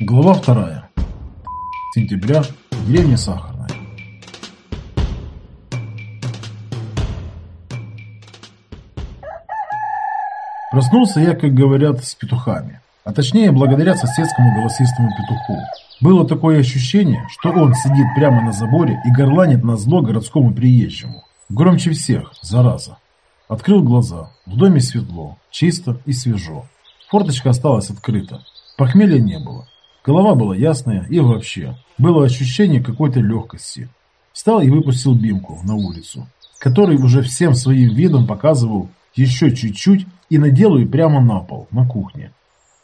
Глава вторая. Сентября. Деревня Сахарная. Проснулся я, как говорят, с петухами. А точнее, благодаря соседскому голосистому петуху. Было такое ощущение, что он сидит прямо на заборе и горланит на зло городскому приезжему. Громче всех, зараза. Открыл глаза. В доме светло, чисто и свежо. Форточка осталась открыта. Похмелья не было. Голова была ясная и вообще. Было ощущение какой-то легкости. Встал и выпустил Бимку на улицу, который уже всем своим видом показывал еще чуть-чуть и наделаю прямо на пол, на кухне.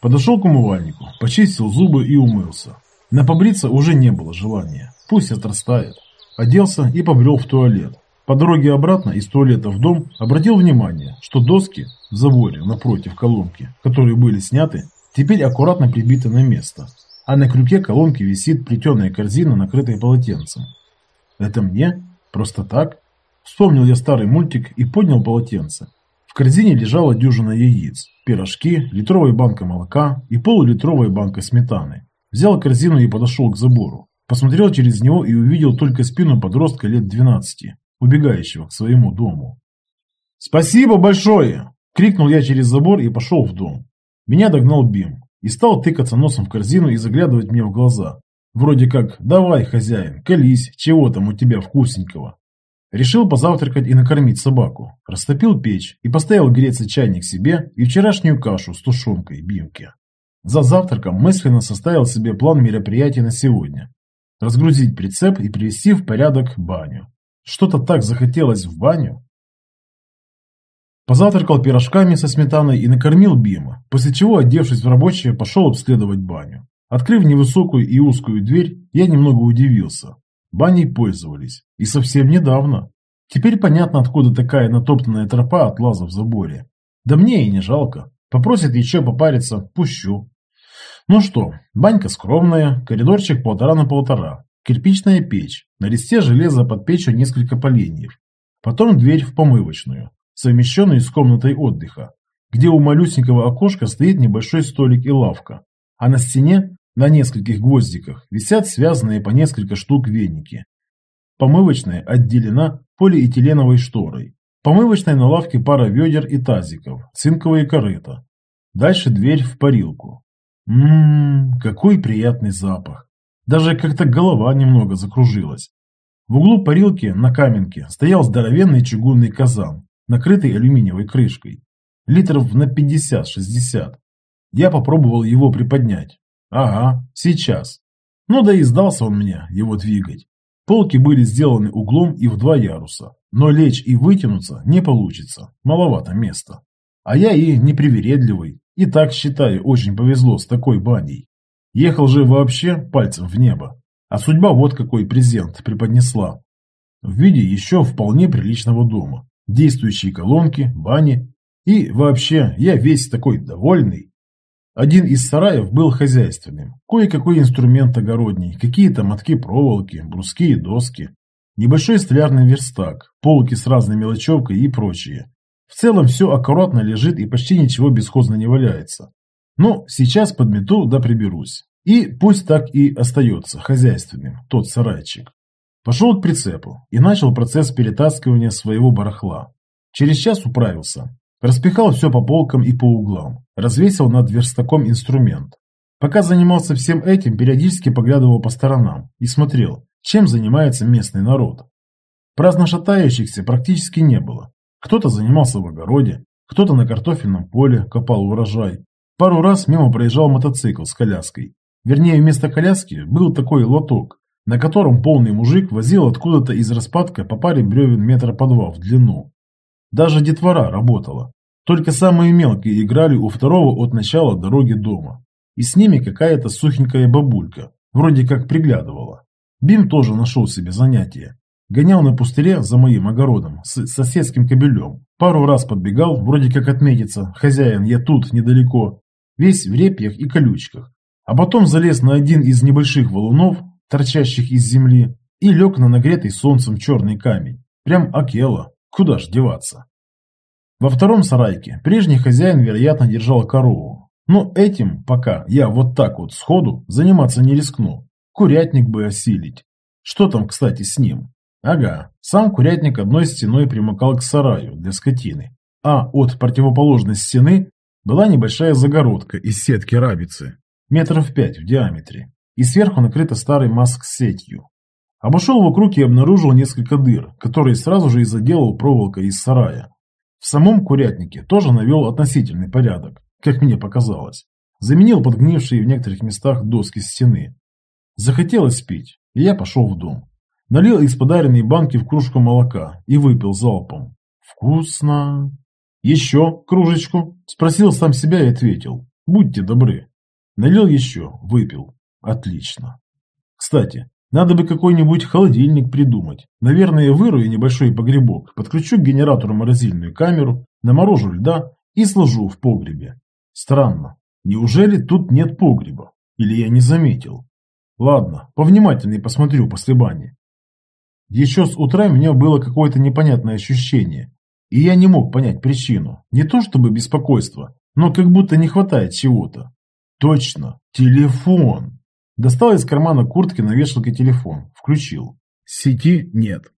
Подошел к умывальнику, почистил зубы и умылся. На побриться уже не было желания. Пусть отрастает. Оделся и побрел в туалет. По дороге обратно из туалета в дом обратил внимание, что доски в заборе напротив колонки, которые были сняты, теперь аккуратно прибиты на место а на крюке колонки висит плетеная корзина, накрытая полотенцем. Это мне? Просто так? Вспомнил я старый мультик и поднял полотенце. В корзине лежала дюжина яиц, пирожки, литровая банка молока и полулитровая банка сметаны. Взял корзину и подошел к забору. Посмотрел через него и увидел только спину подростка лет 12, убегающего к своему дому. «Спасибо большое!» – крикнул я через забор и пошел в дом. Меня догнал Бим и стал тыкаться носом в корзину и заглядывать мне в глаза. Вроде как «давай, хозяин, колись, чего там у тебя вкусненького». Решил позавтракать и накормить собаку. Растопил печь и поставил греться чайник себе и вчерашнюю кашу с тушенкой бимки. За завтраком мысленно составил себе план мероприятий на сегодня. Разгрузить прицеп и привести в порядок баню. Что-то так захотелось в баню. Позавтракал пирожками со сметаной и накормил Бима, после чего, одевшись в рабочее, пошел обследовать баню. Открыв невысокую и узкую дверь, я немного удивился. Баней пользовались. И совсем недавно. Теперь понятно, откуда такая натоптанная тропа от лаза в заборе. Да мне и не жалко. Попросит еще попариться, пущу. Ну что, банька скромная, коридорчик полтора на полтора, кирпичная печь, на листе железа под печью несколько поленьев. Потом дверь в помывочную совмещенный с комнатой отдыха, где у малюсенького окошка стоит небольшой столик и лавка, а на стене на нескольких гвоздиках висят связанные по несколько штук веники. Помывочная отделена полиэтиленовой шторой. Помывочная на лавке пара ведер и тазиков, цинковые корыта. Дальше дверь в парилку. Ммм, какой приятный запах. Даже как-то голова немного закружилась. В углу парилки на каменке стоял здоровенный чугунный казан, накрытый алюминиевой крышкой. Литров на 50-60. Я попробовал его приподнять. Ага, сейчас. Ну да и сдался он мне, его двигать. Полки были сделаны углом и в два яруса, но лечь и вытянуться не получится, маловато места. А я и непривередливый, и так считаю, очень повезло с такой баней. Ехал же вообще пальцем в небо, а судьба вот какой презент преподнесла. В виде еще вполне приличного дома действующие колонки, бани. И вообще, я весь такой довольный. Один из сараев был хозяйственным. Кое-какой инструмент огородний, какие-то мотки проволоки, бруски и доски. Небольшой столярный верстак, полки с разной мелочевкой и прочее. В целом все аккуратно лежит и почти ничего бесхозно не валяется. Но сейчас подмету да приберусь. И пусть так и остается хозяйственным тот сарайчик. Пошел к прицепу и начал процесс перетаскивания своего барахла. Через час управился. Распихал все по полкам и по углам. Развесил над верстаком инструмент. Пока занимался всем этим, периодически поглядывал по сторонам и смотрел, чем занимается местный народ. Праздно шатающихся практически не было. Кто-то занимался в огороде, кто-то на картофельном поле копал урожай. Пару раз мимо проезжал мотоцикл с коляской. Вернее, вместо коляски был такой лоток, на котором полный мужик возил откуда-то из распадка по паре бревен метра по два в длину. Даже детвора работала. Только самые мелкие играли у второго от начала дороги дома. И с ними какая-то сухенькая бабулька, вроде как приглядывала. Бим тоже нашел себе занятие. Гонял на пустыре за моим огородом с соседским кобелем. Пару раз подбегал, вроде как отметиться, хозяин, я тут, недалеко. Весь в репьях и колючках. А потом залез на один из небольших валунов, торчащих из земли, и лег на нагретый солнцем черный камень. Прям акела, куда ж деваться. Во втором сарайке прежний хозяин, вероятно, держал корову. Но этим пока я вот так вот сходу заниматься не рискну. Курятник бы осилить. Что там, кстати, с ним? Ага, сам курятник одной стеной примыкал к сараю для скотины, а от противоположной стены была небольшая загородка из сетки рабицы, метров пять в диаметре, и сверху накрыта старой маск-сетью. Обошел вокруг и обнаружил несколько дыр, которые сразу же и заделал проволокой из сарая. В самом курятнике тоже навел относительный порядок, как мне показалось. Заменил подгнившие в некоторых местах доски стены. Захотелось пить, и я пошел в дом. Налил из подаренной банки в кружку молока и выпил залпом. Вкусно. Еще кружечку? Спросил сам себя и ответил. Будьте добры. Налил еще, выпил. Отлично. Кстати, надо бы какой-нибудь холодильник придумать. Наверное, вырую небольшой погребок, подключу к генератору морозильную камеру, наморожу льда и сложу в погребе. Странно. Неужели тут нет погреба? Или я не заметил? Ладно, повнимательнее посмотрю после бани. Еще с утра у меня было какое-то непонятное ощущение, и я не мог понять причину. Не то чтобы беспокойство, но как будто не хватает чего-то. Точно, телефон. Достал из кармана куртки на вешалке телефон, включил. Сети нет.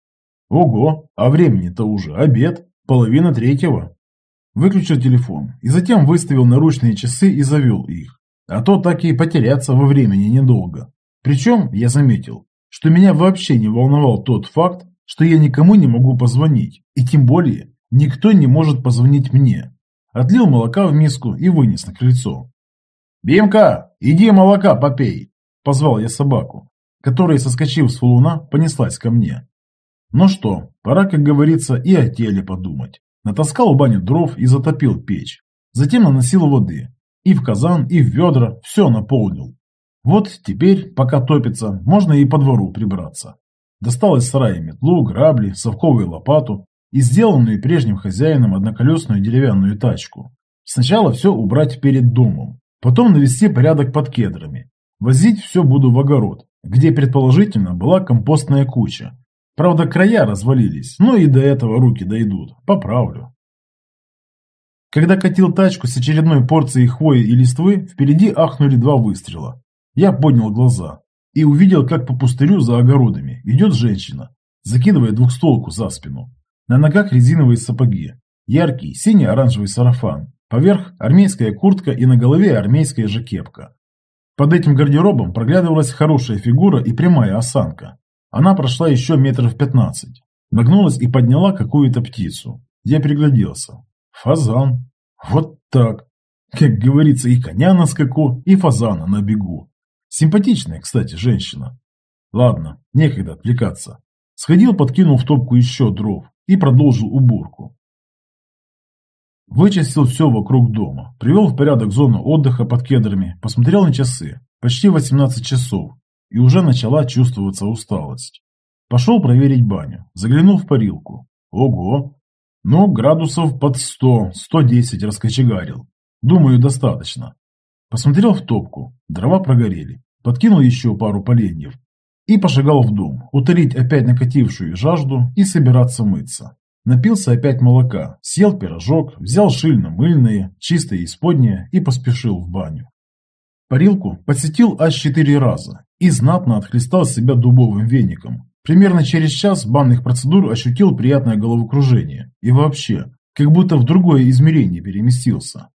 Ого, а времени-то уже обед, половина третьего. Выключил телефон и затем выставил наручные часы и завел их. А то так и потеряться во времени недолго. Причем, я заметил, что меня вообще не волновал тот факт, что я никому не могу позвонить, и тем более никто не может позвонить мне. Отлил молока в миску и вынес на крыльцо. «Бимка, иди молока попей!» – позвал я собаку, которая, соскочив с валуна, понеслась ко мне. Ну что, пора, как говорится, и о теле подумать. Натаскал в баню дров и затопил печь. Затем наносил воды. И в казан, и в ведра все наполнил. Вот теперь, пока топится, можно и по двору прибраться. Достал из сарая метлу, грабли, совковую лопату и сделанную прежним хозяином одноколесную деревянную тачку. Сначала все убрать перед домом, потом навести порядок под кедрами. Возить все буду в огород, где предположительно была компостная куча. Правда, края развалились, но и до этого руки дойдут. Поправлю. Когда катил тачку с очередной порцией хвои и листвы, впереди ахнули два выстрела. Я поднял глаза и увидел, как по пустырю за огородами идет женщина, закидывая двухстолку за спину. На ногах резиновые сапоги, яркий синий-оранжевый сарафан, поверх армейская куртка и на голове армейская же кепка. Под этим гардеробом проглядывалась хорошая фигура и прямая осанка. Она прошла еще метров пятнадцать, нагнулась и подняла какую-то птицу. Я пригляделся. Фазан. Вот так. Как говорится, и коня на скаку, и фазана на бегу. Симпатичная, кстати, женщина. Ладно, некогда отвлекаться. Сходил, подкинул в топку еще дров и продолжил уборку. Вычистил все вокруг дома, привел в порядок зону отдыха под кедрами, посмотрел на часы. Почти 18 часов, и уже начала чувствоваться усталость. Пошел проверить баню, заглянул в парилку. Ого! Ну, градусов под 100, 110 раскочегарил. Думаю, достаточно. Посмотрел в топку, дрова прогорели подкинул еще пару поленьев и пошагал в дом, утолить опять накатившую жажду и собираться мыться. Напился опять молока, съел пирожок, взял шильно-мыльное, чистое исподнее и поспешил в баню. Парилку посетил аж четыре раза и знатно отхлестал себя дубовым веником. Примерно через час банных процедур ощутил приятное головокружение и вообще, как будто в другое измерение переместился.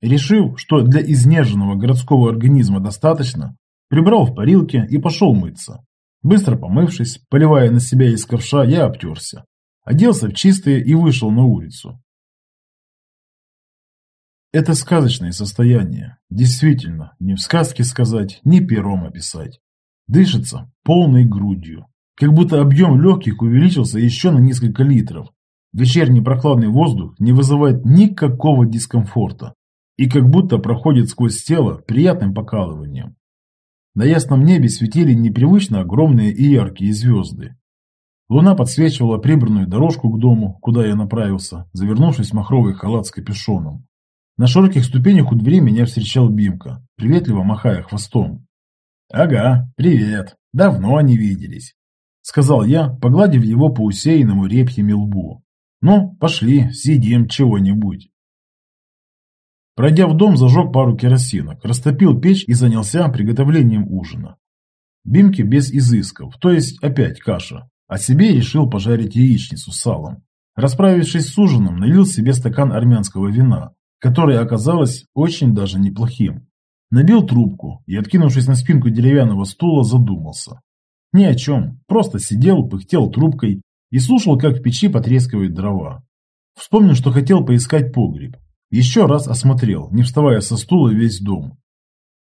Решив, что для изнеженного городского организма достаточно, Прибрал в парилке и пошел мыться. Быстро помывшись, поливая на себя из ковша, я обтерся. Оделся в чистое и вышел на улицу. Это сказочное состояние. Действительно, ни в сказке сказать, ни пером описать. Дышится полной грудью. Как будто объем легких увеличился еще на несколько литров. Вечерний прохладный воздух не вызывает никакого дискомфорта. И как будто проходит сквозь тело приятным покалыванием. На ясном небе светили непривычно огромные и яркие звезды. Луна подсвечивала прибранную дорожку к дому, куда я направился, завернувшись в махровый халат с капюшоном. На широких ступенях у двери меня встречал Бимка, приветливо махая хвостом. «Ага, привет. Давно не виделись», — сказал я, погладив его по усеянному репьями лбу. «Ну, пошли, съедим чего-нибудь». Пройдя в дом, зажег пару керосинок, растопил печь и занялся приготовлением ужина. Бимки без изысков, то есть опять каша. А себе решил пожарить яичницу с салом. Расправившись с ужином, налил себе стакан армянского вина, которое оказалось очень даже неплохим. Набил трубку и, откинувшись на спинку деревянного стула, задумался. Ни о чем, просто сидел, пыхтел трубкой и слушал, как в печи потрескивают дрова. Вспомнил, что хотел поискать погреб. Еще раз осмотрел, не вставая со стула весь дом.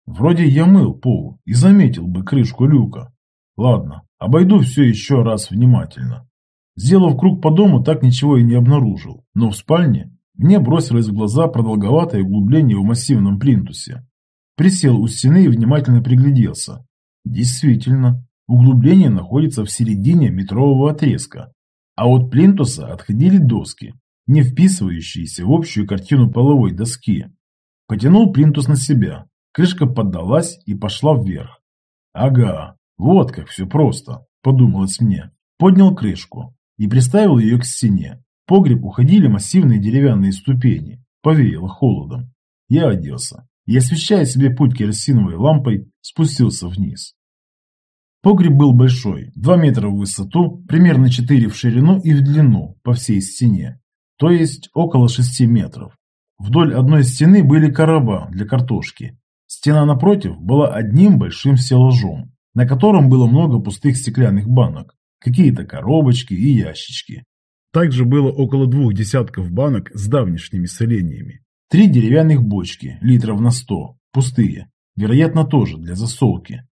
Вроде я мыл пол и заметил бы крышку люка. Ладно, обойду все еще раз внимательно. Сделав круг по дому, так ничего и не обнаружил, но в спальне мне бросилось в глаза продолговатое углубление в массивном плинтусе. Присел у стены и внимательно пригляделся. Действительно, углубление находится в середине метрового отрезка, а от плинтуса отходили доски, не вписывающиеся в общую картину половой доски. Потянул плинтус на себя, крышка поддалась и пошла вверх. Ага, вот как все просто, подумалось мне. Поднял крышку и приставил ее к стене. В погреб уходили массивные деревянные ступени, повеяло холодом. Я оделся и, освещая себе путь керосиновой лампой, спустился вниз. Погреб был большой, 2 метра в высоту, примерно 4 в ширину и в длину по всей стене, то есть около 6 метров. Вдоль одной стены были короба для картошки. Стена напротив была одним большим стеллажом, на котором было много пустых стеклянных банок, какие-то коробочки и ящички. Также было около двух десятков банок с давнишними солениями. Три деревянных бочки, литров на сто, пустые, вероятно тоже для засолки.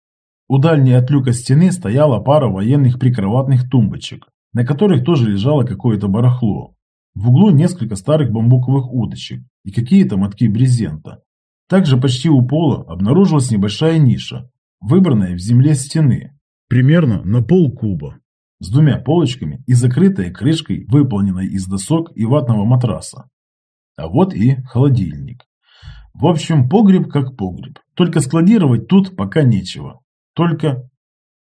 У дальней от люка стены стояла пара военных прикроватных тумбочек, на которых тоже лежало какое-то барахло. В углу несколько старых бамбуковых удочек и какие-то мотки брезента. Также почти у пола обнаружилась небольшая ниша, выбранная в земле стены, примерно на пол куба, с двумя полочками и закрытая крышкой, выполненной из досок и ватного матраса. А вот и холодильник. В общем, погреб как погреб. Только складировать тут пока нечего. Только...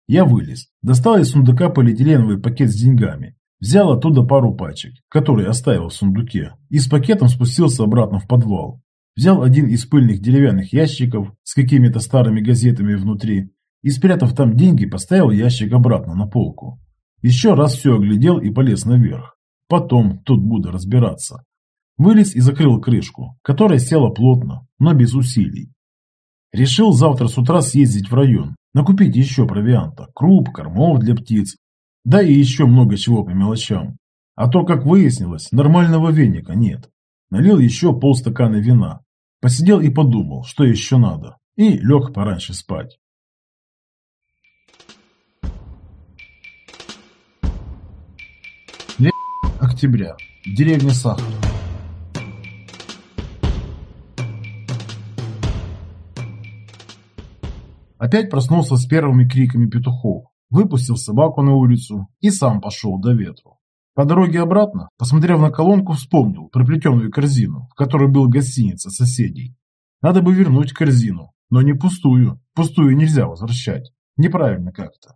Я вылез, достал из сундука полиэтиленовый пакет с деньгами, взял оттуда пару пачек, которые оставил в сундуке, и с пакетом спустился обратно в подвал. Взял один из пыльных деревянных ящиков с какими-то старыми газетами внутри и, спрятав там деньги, поставил ящик обратно на полку. Еще раз все оглядел и полез наверх. Потом тут буду разбираться. Вылез и закрыл крышку, которая села плотно, но без усилий. Решил завтра с утра съездить в район, накупить еще провианта, круп, кормов для птиц, да и еще много чего по мелочам. А то, как выяснилось, нормального веника нет. Налил еще полстакана вина. Посидел и подумал, что еще надо, и лег пораньше спать. октября. Деревня Сахар. Опять проснулся с первыми криками петухов, выпустил собаку на улицу и сам пошел до ветру. По дороге обратно, посмотрев на колонку, вспомнил проплетенную корзину, в которой был гостиница соседей. Надо бы вернуть корзину, но не пустую. Пустую нельзя возвращать. Неправильно как-то.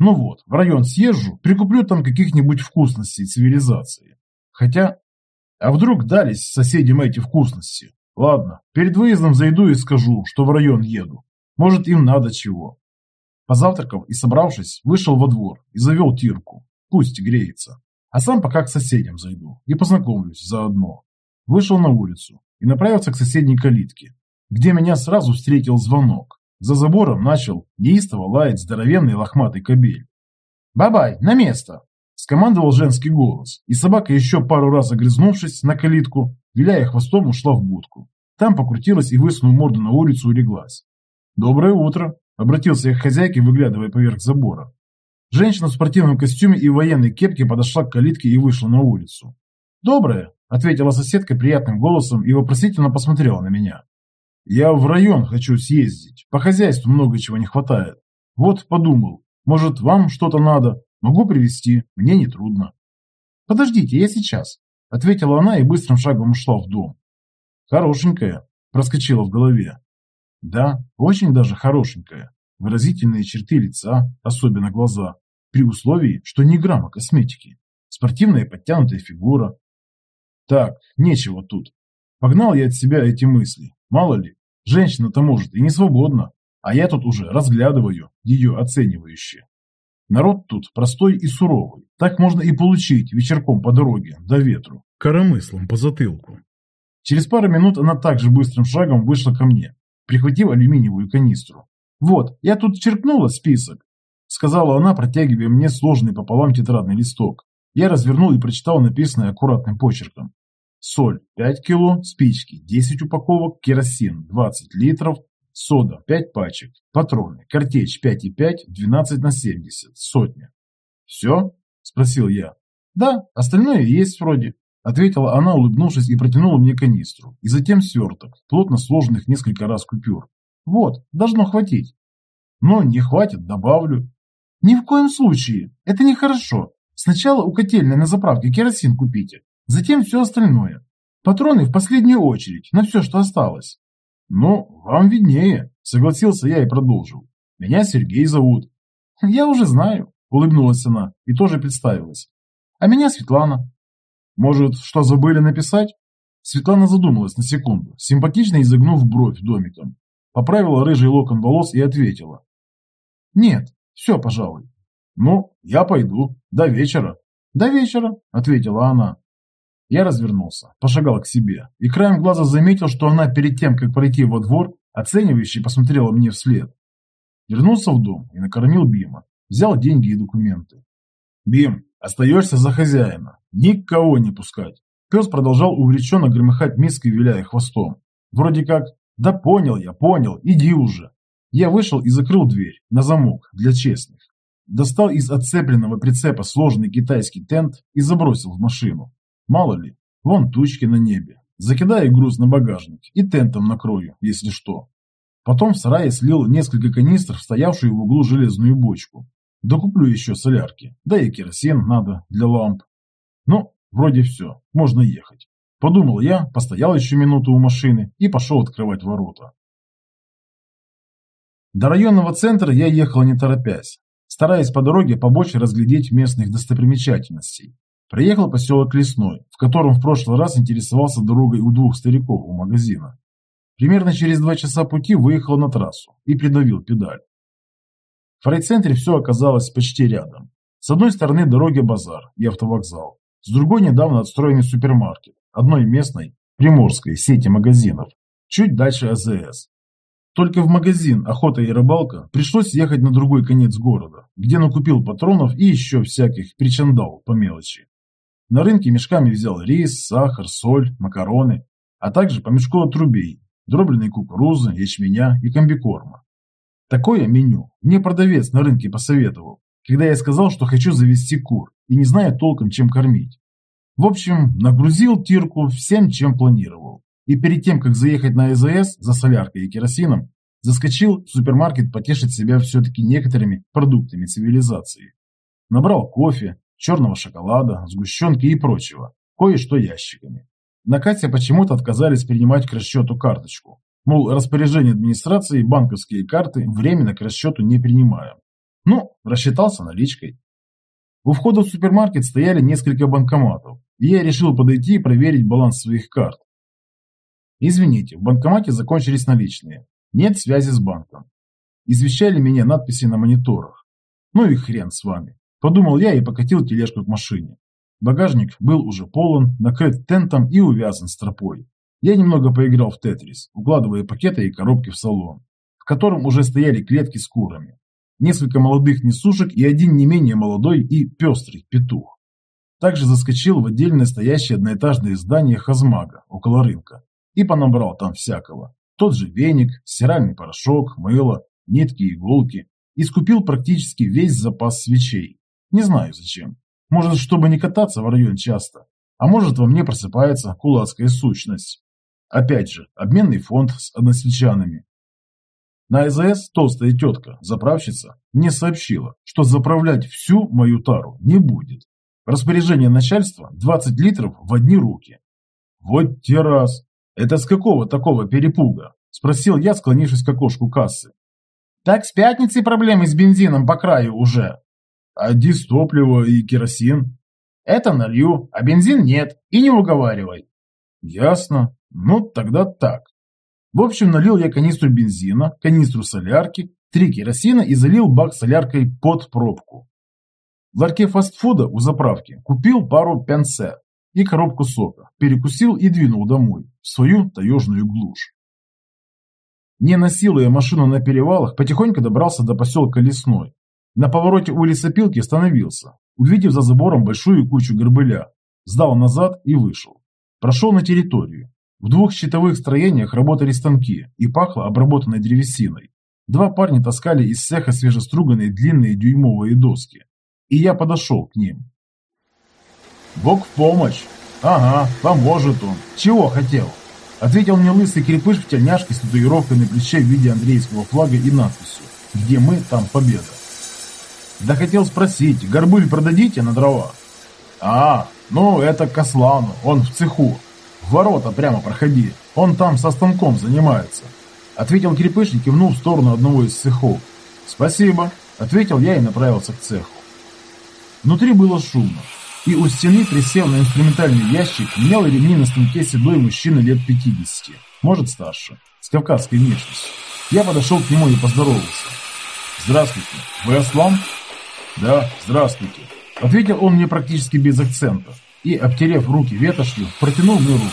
Ну вот, в район съезжу, прикуплю там каких-нибудь вкусностей цивилизации. Хотя, а вдруг дались соседям эти вкусности? Ладно, перед выездом зайду и скажу, что в район еду. Может, им надо чего. Позавтракав и собравшись, вышел во двор и завел тирку. Пусть греется. А сам пока к соседям зайду и познакомлюсь заодно. Вышел на улицу и направился к соседней калитке, где меня сразу встретил звонок. За забором начал неистово лаять здоровенный лохматый кобель. «Бабай, на место!» – скомандовал женский голос, и собака, еще пару раз огрызнувшись на калитку, виляя хвостом, ушла в будку. Там покрутилась и, высунув морду на улицу, улеглась. «Доброе утро!» – обратился я к хозяйке, выглядывая поверх забора. Женщина в спортивном костюме и военной кепке подошла к калитке и вышла на улицу. «Доброе!» – ответила соседка приятным голосом и вопросительно посмотрела на меня. Я в район хочу съездить. По хозяйству много чего не хватает. Вот подумал, может вам что-то надо? Могу привезти, мне не трудно. Подождите, я сейчас, ответила она и быстрым шагом ушла в дом. Хорошенькая, проскочила в голове. Да, очень даже хорошенькая. Выразительные черты лица, особенно глаза, при условии, что ни грамма косметики. Спортивная подтянутая фигура. Так, нечего тут. Погнал я от себя эти мысли. Мало ли, женщина-то может и не свободна, а я тут уже разглядываю ее оценивающе. Народ тут простой и суровый. Так можно и получить вечерком по дороге, до ветру, коромыслом по затылку. Через пару минут она также быстрым шагом вышла ко мне, прихватив алюминиевую канистру. «Вот, я тут черкнула список», — сказала она, протягивая мне сложный пополам тетрадный листок. Я развернул и прочитал написанное аккуратным почерком. Соль 5 кило, спички 10 упаковок, керосин 20 литров, сода 5 пачек, патроны, картечь 5,5, 12 на 70, сотня. «Все?» – спросил я. «Да, остальное есть вроде», – ответила она, улыбнувшись и протянула мне канистру, и затем сверток, плотно сложенных несколько раз купюр. «Вот, должно хватить». «Но не хватит, добавлю». «Ни в коем случае, это нехорошо. Сначала у котельной на заправке керосин купите, затем все остальное. Патроны в последнюю очередь, на все, что осталось». «Ну, вам виднее», – согласился я и продолжил. «Меня Сергей зовут». «Я уже знаю», – улыбнулась она и тоже представилась. «А меня Светлана». «Может, что забыли написать?» Светлана задумалась на секунду, симпатично изогнув бровь домиком. Поправила рыжий локон волос и ответила. «Нет, все, пожалуй». «Ну, я пойду. До вечера». «До вечера», — ответила она. Я развернулся, пошагал к себе и краем глаза заметил, что она перед тем, как пройти во двор, оценивающе посмотрела мне вслед. Вернулся в дом и накормил Бима. Взял деньги и документы. «Бим, остаешься за хозяина. Никого не пускать». Пес продолжал увлеченно громыхать миской, виляя хвостом. Вроде как «Да понял я, понял, иди уже». Я вышел и закрыл дверь на замок для честных. Достал из отцепленного прицепа сложный китайский тент и забросил в машину. Мало ли, вон тучки на небе. Закидаю груз на багажник и тентом накрою, если что. Потом в сарае слил несколько канистр в стоявшую в углу железную бочку. Докуплю еще солярки, да и керосин надо для ламп. Ну, вроде все, можно ехать. Подумал я, постоял еще минуту у машины и пошел открывать ворота. До районного центра я ехал не торопясь, стараясь по дороге побольше разглядеть местных достопримечательностей. Приехал поселок Лесной, в котором в прошлый раз интересовался дорогой у двух стариков у магазина. Примерно через два часа пути выехал на трассу и придавил педаль. В райцентре все оказалось почти рядом. С одной стороны дороги базар и автовокзал, с другой недавно отстроенный супермаркет, одной местной, приморской сети магазинов, чуть дальше АЗС. Только в магазин «Охота и рыбалка» пришлось ехать на другой конец города, где накупил патронов и еще всяких причандал по мелочи. На рынке мешками взял рис, сахар, соль, макароны, а также по мешку отрубей, дробленной кукурузы, ячменя и комбикорма. Такое меню мне продавец на рынке посоветовал, когда я сказал, что хочу завести кур и не знаю толком, чем кормить. В общем, нагрузил тирку всем, чем планировал. И перед тем, как заехать на АЗС за соляркой и керосином, заскочил в супермаркет потешить себя все-таки некоторыми продуктами цивилизации. Набрал кофе, черного шоколада, сгущенки и прочего, кое-что ящиками. На Кате почему-то отказались принимать к расчету карточку. Мол, распоряжение администрации банковские карты временно к расчету не принимаем. Ну, рассчитался наличкой. У входа в супермаркет стояли несколько банкоматов, и я решил подойти и проверить баланс своих карт. Извините, в банкомате закончились наличные. Нет связи с банком. Извещали меня надписи на мониторах. Ну и хрен с вами. Подумал я и покатил тележку к машине. Багажник был уже полон, накрыт тентом и увязан стропой. Я немного поиграл в тетрис, укладывая пакеты и коробки в салон, в котором уже стояли клетки с курами. Несколько молодых несушек и один не менее молодой и пестрый петух. Также заскочил в отдельно стоящее одноэтажное здание Хазмага около рынка и понабрал там всякого. Тот же веник, стиральный порошок, мыло, нитки, иголки. И скупил практически весь запас свечей, не знаю зачем. Может, чтобы не кататься в район часто. А может, во мне просыпается кулацкая сущность. Опять же, обменный фонд с односельчанами. На АЗС толстая тетка, заправщица, мне сообщила, что заправлять всю мою тару не будет. Распоряжение начальства 20 литров в одни руки. Вот те раз. Это с какого такого перепуга? Спросил я, склонившись к окошку кассы. Так с пятницей проблемы с бензином по краю уже. А дистопливо и керосин? Это налью, а бензин нет, и не уговаривай. Ясно. Ну, тогда так. В общем, налил я канистру бензина, канистру солярки, три керосина и залил бак соляркой под пробку. В ларьке фастфуда у заправки купил пару пенсе и коробку сока, перекусил и двинул домой, в свою таежную глушь. Не насилуя машину на перевалах, потихоньку добрался до поселка Лесной. На повороте у лесопилки остановился, увидев за забором большую кучу горбыля, сдал назад и вышел. Прошел на территорию. В двух щитовых строениях работали станки и пахло обработанной древесиной. Два парня таскали из цеха свежеструганные длинные дюймовые доски. И я подошел к ним. «Бог в помощь!» «Ага, поможет он. Чего хотел?» Ответил мне лысый крепыш в тельняшке с татуировкой на плече в виде андреевского флага и надписью «Где мы, там победа». Да хотел спросить, горбыль продадите на дрова? А, ну это к Аслану, он в цеху. В ворота прямо проходи, он там со станком занимается. Ответил крепыш и кивнул в сторону одного из цехов. Спасибо, ответил я и направился к цеху. Внутри было шумно, и у стены, присел на инструментальный ящик, менял ремни на станке седой мужчина лет 50, может старше, с кавказской внешностью. Я подошел к нему и поздоровался. «Здравствуйте, вы Аслан?» «Да, здравствуйте», — ответил он мне практически без акцента и, обтерев руки ветошью, протянул мне руку.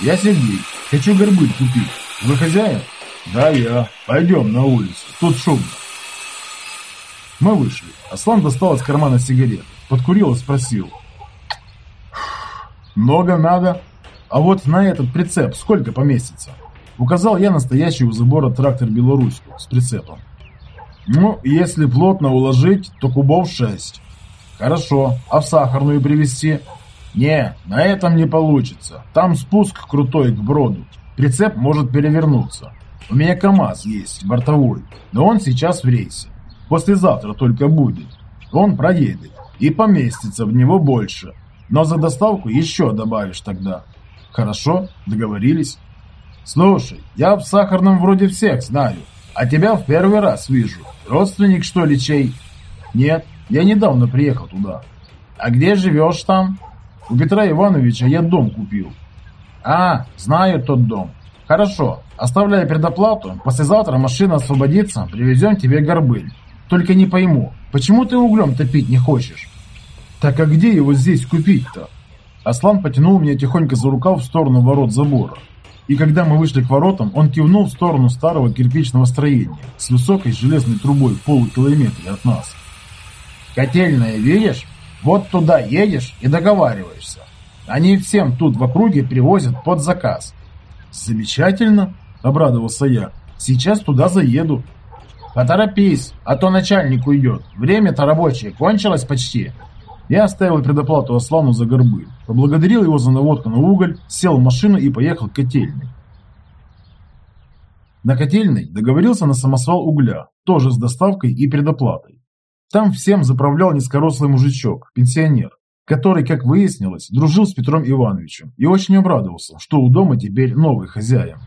«Я Сергей, хочу горбыль купить. Вы хозяин?» «Да, я. Пойдем на улицу, тут шумно». Мы вышли. Аслан достал из кармана сигареты, подкурил и спросил. «Много надо? А вот на этот прицеп сколько поместится?» Указал я настоящий у забора трактор «Белоруску» с прицепом. Ну, если плотно уложить, то кубов шесть. Хорошо, а в сахарную привезти? Не, на этом не получится. Там спуск крутой к броду. Прицеп может перевернуться. У меня КАМАЗ есть, бортовой, но он сейчас в рейсе. Послезавтра только будет. Он проедет и поместится в него больше. Но за доставку еще добавишь тогда. Хорошо, договорились. Слушай, я в сахарном вроде всех знаю. А тебя в первый раз вижу. Родственник, что ли, чей? Нет, я недавно приехал туда. А где живешь там? У Петра Ивановича я дом купил. А, знаю тот дом. Хорошо, оставляй предоплату. Послезавтра машина освободится, привезем тебе горбыль. Только не пойму, почему ты углем топить не хочешь? Так а где его здесь купить-то? Аслан потянул меня тихонько за рукав в сторону ворот забора. И когда мы вышли к воротам, он кивнул в сторону старого кирпичного строения с высокой железной трубой в полукилометре от нас. «Котельная, видишь? Вот туда едешь и договариваешься. Они всем тут в округе привозят под заказ». «Замечательно!» – обрадовался я. «Сейчас туда заеду». «Поторопись, а то начальник уйдет. Время-то рабочее кончилось почти». Я оставил предоплату Аслану за горбы, поблагодарил его за наводку на уголь, сел в машину и поехал к котельной. На котельной договорился на самосвал угля, тоже с доставкой и предоплатой. Там всем заправлял низкорослый мужичок, пенсионер, который, как выяснилось, дружил с Петром Ивановичем и очень обрадовался, что у дома теперь новый хозяин.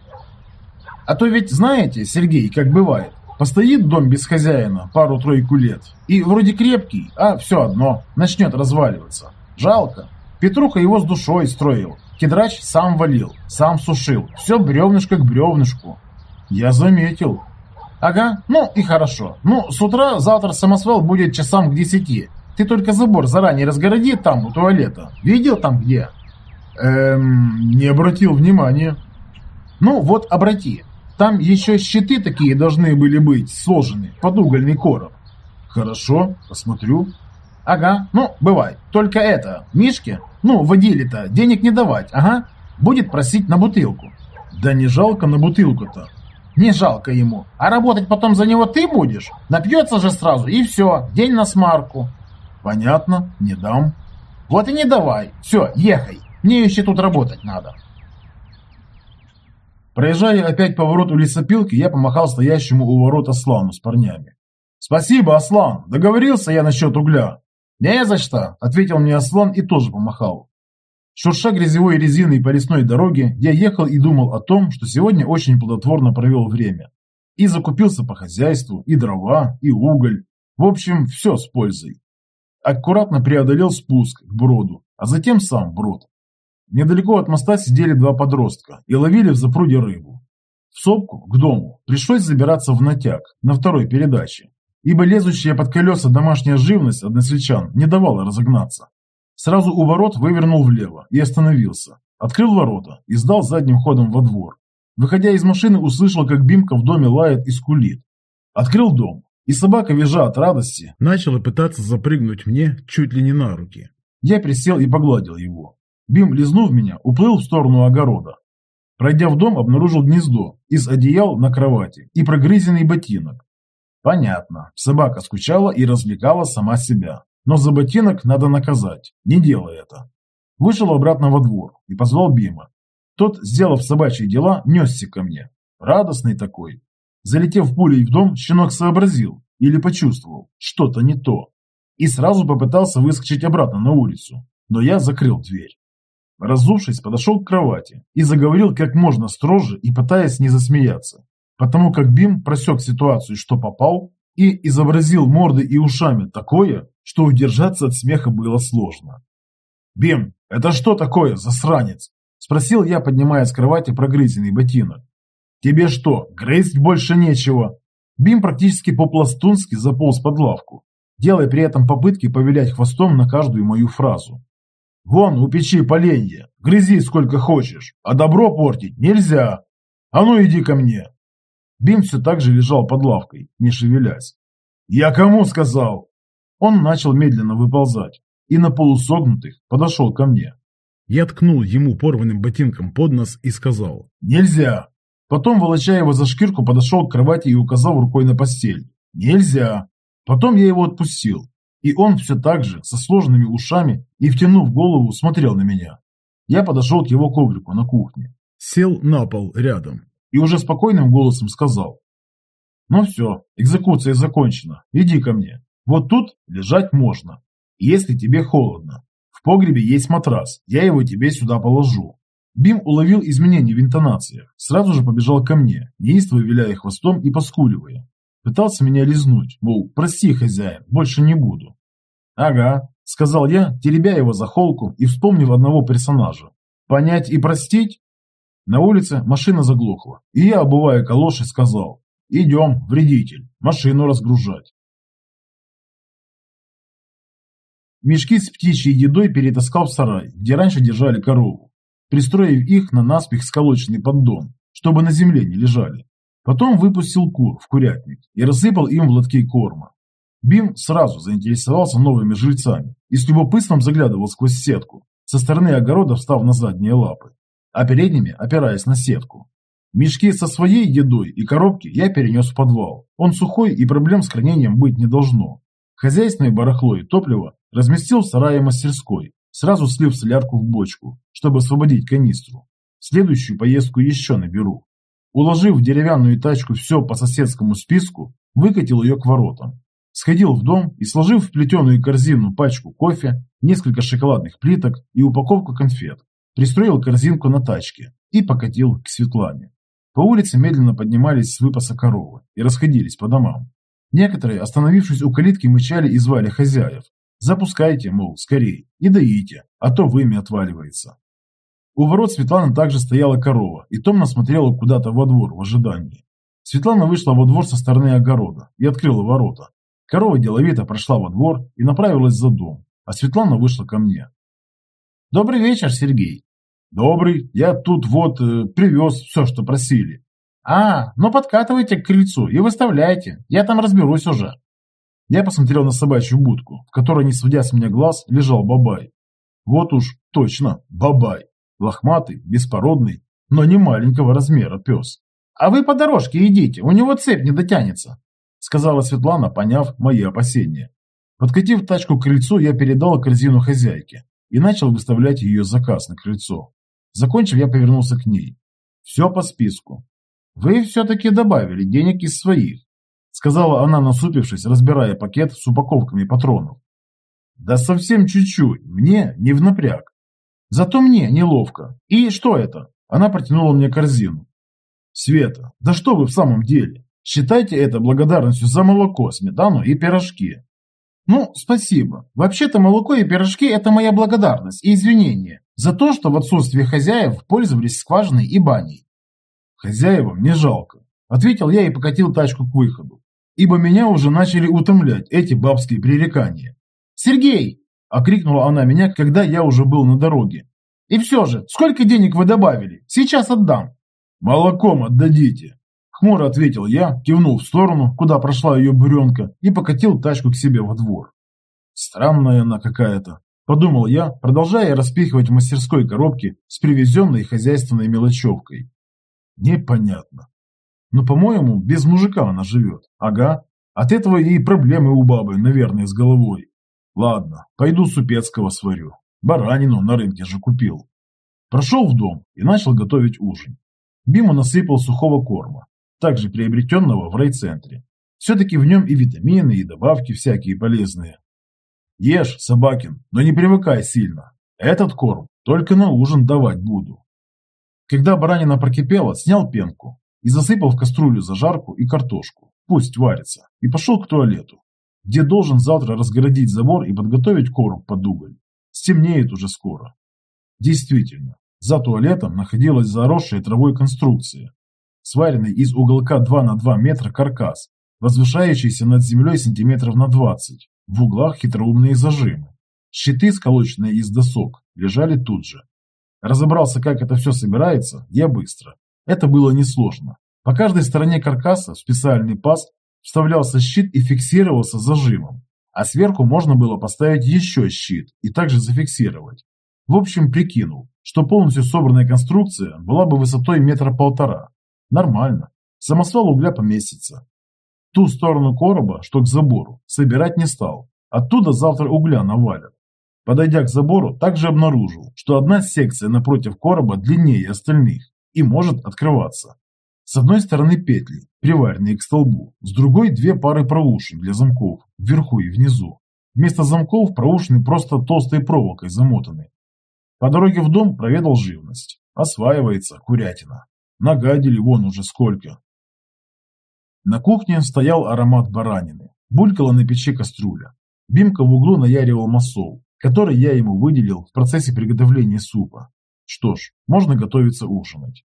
А то ведь знаете, Сергей, как бывает, Постоит дом без хозяина пару-тройку лет. И вроде крепкий, а все одно, начнет разваливаться. Жалко. Петруха его с душой строил. Кедрач сам валил, сам сушил. Все бревнышко к бревнышку. Я заметил. Ага, ну и хорошо. Ну, с утра завтра самосвал будет часам к десяти. Ты только забор заранее разгороди там, у туалета. Видел там где? Эм, не обратил внимания. Ну, вот обрати. Там еще щиты такие должны были быть, сложены, под угольный короб. Хорошо, посмотрю. Ага, ну, бывай. Только это, Мишке, ну, водили-то, денег не давать, ага. Будет просить на бутылку. Да не жалко на бутылку-то. Не жалко ему. А работать потом за него ты будешь? Напьется же сразу, и все, день на смарку. Понятно, не дам. Вот и не давай. Все, ехай. Мне еще тут работать надо. Проезжая опять поворот у лесопилки, я помахал стоящему у ворот Аслану с парнями. «Спасибо, Аслан! Договорился я насчет угля!» «Не за что!» – ответил мне Аслан и тоже помахал. Шурша грязевой резиной по лесной дороге, я ехал и думал о том, что сегодня очень плодотворно провел время. И закупился по хозяйству, и дрова, и уголь. В общем, все с пользой. Аккуратно преодолел спуск к броду, а затем сам брод. Недалеко от моста сидели два подростка и ловили в запруде рыбу. В сопку, к дому, пришлось забираться в натяг, на второй передаче, ибо лезущая под колеса домашняя живность односельчан не давала разогнаться. Сразу у ворот вывернул влево и остановился. Открыл ворота и сдал задним ходом во двор. Выходя из машины, услышал, как Бимка в доме лает и скулит. Открыл дом, и собака, визжа от радости, начала пытаться запрыгнуть мне чуть ли не на руки. Я присел и погладил его. Бим, лизнув меня, уплыл в сторону огорода. Пройдя в дом, обнаружил гнездо из одеял на кровати и прогрызенный ботинок. Понятно, собака скучала и развлекала сама себя. Но за ботинок надо наказать, не делай это. Вышел обратно во двор и позвал Бима. Тот, сделав собачьи дела, несся ко мне. Радостный такой. Залетев пулей в дом, щенок сообразил или почувствовал что-то не то. И сразу попытался выскочить обратно на улицу. Но я закрыл дверь. Разувшись, подошел к кровати и заговорил как можно строже и пытаясь не засмеяться. Потому как Бим просек ситуацию, что попал, и изобразил мордой и ушами такое, что удержаться от смеха было сложно. «Бим, это что такое, засранец?» Спросил я, поднимая с кровати прогрызенный ботинок. «Тебе что, грызть больше нечего?» Бим практически по-пластунски заполз под лавку, делая при этом попытки повилять хвостом на каждую мою фразу. «Вон, у печи поленья, грызи сколько хочешь, а добро портить нельзя. А ну иди ко мне!» Бим все так же лежал под лавкой, не шевелясь. «Я кому сказал?» Он начал медленно выползать и на полусогнутых подошел ко мне. Я ткнул ему порванным ботинком под нос и сказал «Нельзя!». Потом, волоча его за шкирку, подошел к кровати и указал рукой на постель. «Нельзя!». Потом я его отпустил, и он все так же, со сложными ушами и втянув голову, смотрел на меня. Я подошел к его коврику на кухне, сел на пол рядом и уже спокойным голосом сказал «Ну все, экзекуция закончена, иди ко мне». Вот тут лежать можно, если тебе холодно. В погребе есть матрас, я его тебе сюда положу. Бим уловил изменения в интонациях, сразу же побежал ко мне, неистово виляя хвостом и поскуливая. Пытался меня лизнуть, мол, прости, хозяин, больше не буду. Ага, сказал я, теребя его за холку и вспомнив одного персонажа. Понять и простить? На улице машина заглохла, и я, обувая калоши, сказал, идем, вредитель, машину разгружать. Мешки с птичьей едой перетаскал в сарай, где раньше держали корову, пристроив их на наспех сколоченный поддон, чтобы на земле не лежали. Потом выпустил кур в курятник и рассыпал им в лотки корма. Бим сразу заинтересовался новыми жильцами и с любопытством заглядывал сквозь сетку, со стороны огорода встав на задние лапы, а передними опираясь на сетку. Мешки со своей едой и коробки я перенес в подвал. Он сухой и проблем с хранением быть не должно. Хозяйственное барахло и топливо разместил в сарае мастерской, сразу слив солярку в бочку, чтобы освободить канистру. Следующую поездку еще наберу. Уложив в деревянную тачку все по соседскому списку, выкатил ее к воротам. Сходил в дом и, сложив в плетеную корзину пачку кофе, несколько шоколадных плиток и упаковку конфет, пристроил корзинку на тачке и покатил к Светлане. По улице медленно поднимались с выпаса коровы и расходились по домам. Некоторые, остановившись у калитки, мычали и звали хозяев. Запускайте, мол, скорей, и доите, а то вымя отваливается. У ворот Светланы также стояла корова и томно смотрела куда-то во двор в ожидании. Светлана вышла во двор со стороны огорода и открыла ворота. Корова деловито прошла во двор и направилась за дом, а Светлана вышла ко мне. «Добрый вечер, Сергей». «Добрый. Я тут вот э, привез все, что просили. «А, ну подкатывайте к крыльцу и выставляйте, я там разберусь уже». Я посмотрел на собачью будку, в которой, не сводя с меня глаз, лежал бабай. Вот уж точно, бабай. Лохматый, беспородный, но не маленького размера пес. «А вы по дорожке идите, у него цепь не дотянется», сказала Светлана, поняв мои опасения. Подкатив тачку к крыльцу, я передал корзину хозяйке и начал выставлять ее заказ на крыльцо. Закончив, я повернулся к ней. Все по списку. «Вы все-таки добавили денег из своих», сказала она, насупившись, разбирая пакет с упаковками патронов. «Да совсем чуть-чуть, мне не в напряг. Зато мне неловко. И что это?» Она протянула мне корзину. «Света, да что вы в самом деле? Считайте это благодарностью за молоко, сметану и пирожки». «Ну, спасибо. Вообще-то молоко и пирожки – это моя благодарность и извинение. За то, что в отсутствие хозяев пользовались скважиной и баней. Хозяевам не жалко, ответил я и покатил тачку к выходу, ибо меня уже начали утомлять эти бабские пререкания. «Сергей!» – окрикнула она меня, когда я уже был на дороге. «И все же, сколько денег вы добавили? Сейчас отдам». «Молоком отдадите», – хмуро ответил я, кивнул в сторону, куда прошла ее буренка, и покатил тачку к себе во двор. Странная она какая-то, подумал я, продолжая распихивать в мастерской коробки с привезенной хозяйственной мелочевкой. Непонятно. Но, по-моему, без мужика она живет. Ага. От этого и проблемы у бабы, наверное, с головой. Ладно, пойду супецкого сварю. Баранину на рынке же купил. Прошел в дом и начал готовить ужин. Биму насыпал сухого корма, также приобретенного в райцентре. Все-таки в нем и витамины, и добавки всякие полезные. Ешь, Собакин, но не привыкай сильно. Этот корм только на ужин давать буду. Когда баранина прокипела, снял пенку и засыпал в кастрюлю зажарку и картошку. Пусть варится. И пошел к туалету, где должен завтра разгородить забор и подготовить корм под уголь. Стемнеет уже скоро. Действительно, за туалетом находилась заросшая травой конструкция, сваренный из уголка 2 на 2 метра каркас, возвышающийся над землей сантиметров на 20. В углах хитроумные зажимы. Щиты, сколоченные из досок, лежали тут же. Разобрался, как это все собирается, я быстро. Это было несложно. По каждой стороне каркаса в специальный паз вставлялся щит и фиксировался зажимом, а сверху можно было поставить еще щит и также зафиксировать. В общем, прикинул, что полностью собранная конструкция была бы высотой метра полтора. Нормально. Самосвал угля поместится. Ту сторону короба, что к забору, собирать не стал. Оттуда завтра угля навалят. Подойдя к забору, также обнаружил, что одна секция напротив короба длиннее остальных и может открываться. С одной стороны петли, приваренные к столбу, с другой две пары проушин для замков, вверху и внизу. Вместо замков проушины просто толстой проволокой замотаны. По дороге в дом проведал живность. Осваивается курятина. Нагадили вон уже сколько. На кухне стоял аромат баранины. Булькала на печи кастрюля. Бимка в углу наяривал масол, который я ему выделил в процессе приготовления супа. Что ж, можно готовиться ужинать.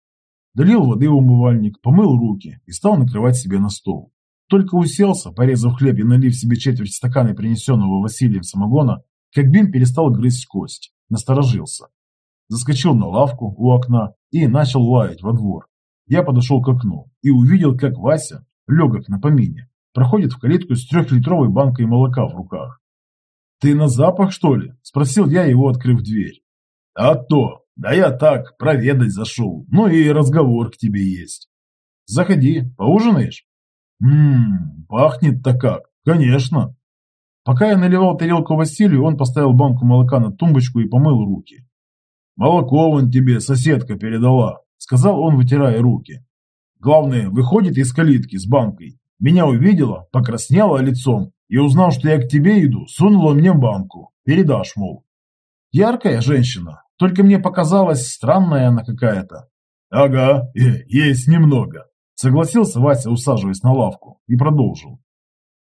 Долил воды в умывальник, помыл руки и стал накрывать себе на стол. Только уселся, порезав хлеб и налив себе четверть стакана принесенного Василием самогона, как Бим перестал грызть кость, насторожился. Заскочил на лавку у окна и начал лаять во двор. Я подошел к окну и увидел, как Вася, легок на помине, проходит в калитку с трехлитровой банкой молока в руках. «Ты на запах, что ли?» – спросил я его, открыв дверь. «А то! Да я так, проведать зашел. Ну и разговор к тебе есть. Заходи, поужинаешь?» «Ммм, пахнет-то как, конечно!» Пока я наливал тарелку Василию, он поставил банку молока на тумбочку и помыл руки. «Молоко вон тебе соседка передала», – сказал он, вытирая руки. Главное, выходит из калитки с банкой. Меня увидела, покраснела лицом и узнал, что я к тебе иду, сунула мне банку. Передашь, мол. Яркая женщина, только мне показалось, странная она какая-то. Ага, э, есть немного. Согласился Вася, усаживаясь на лавку, и продолжил.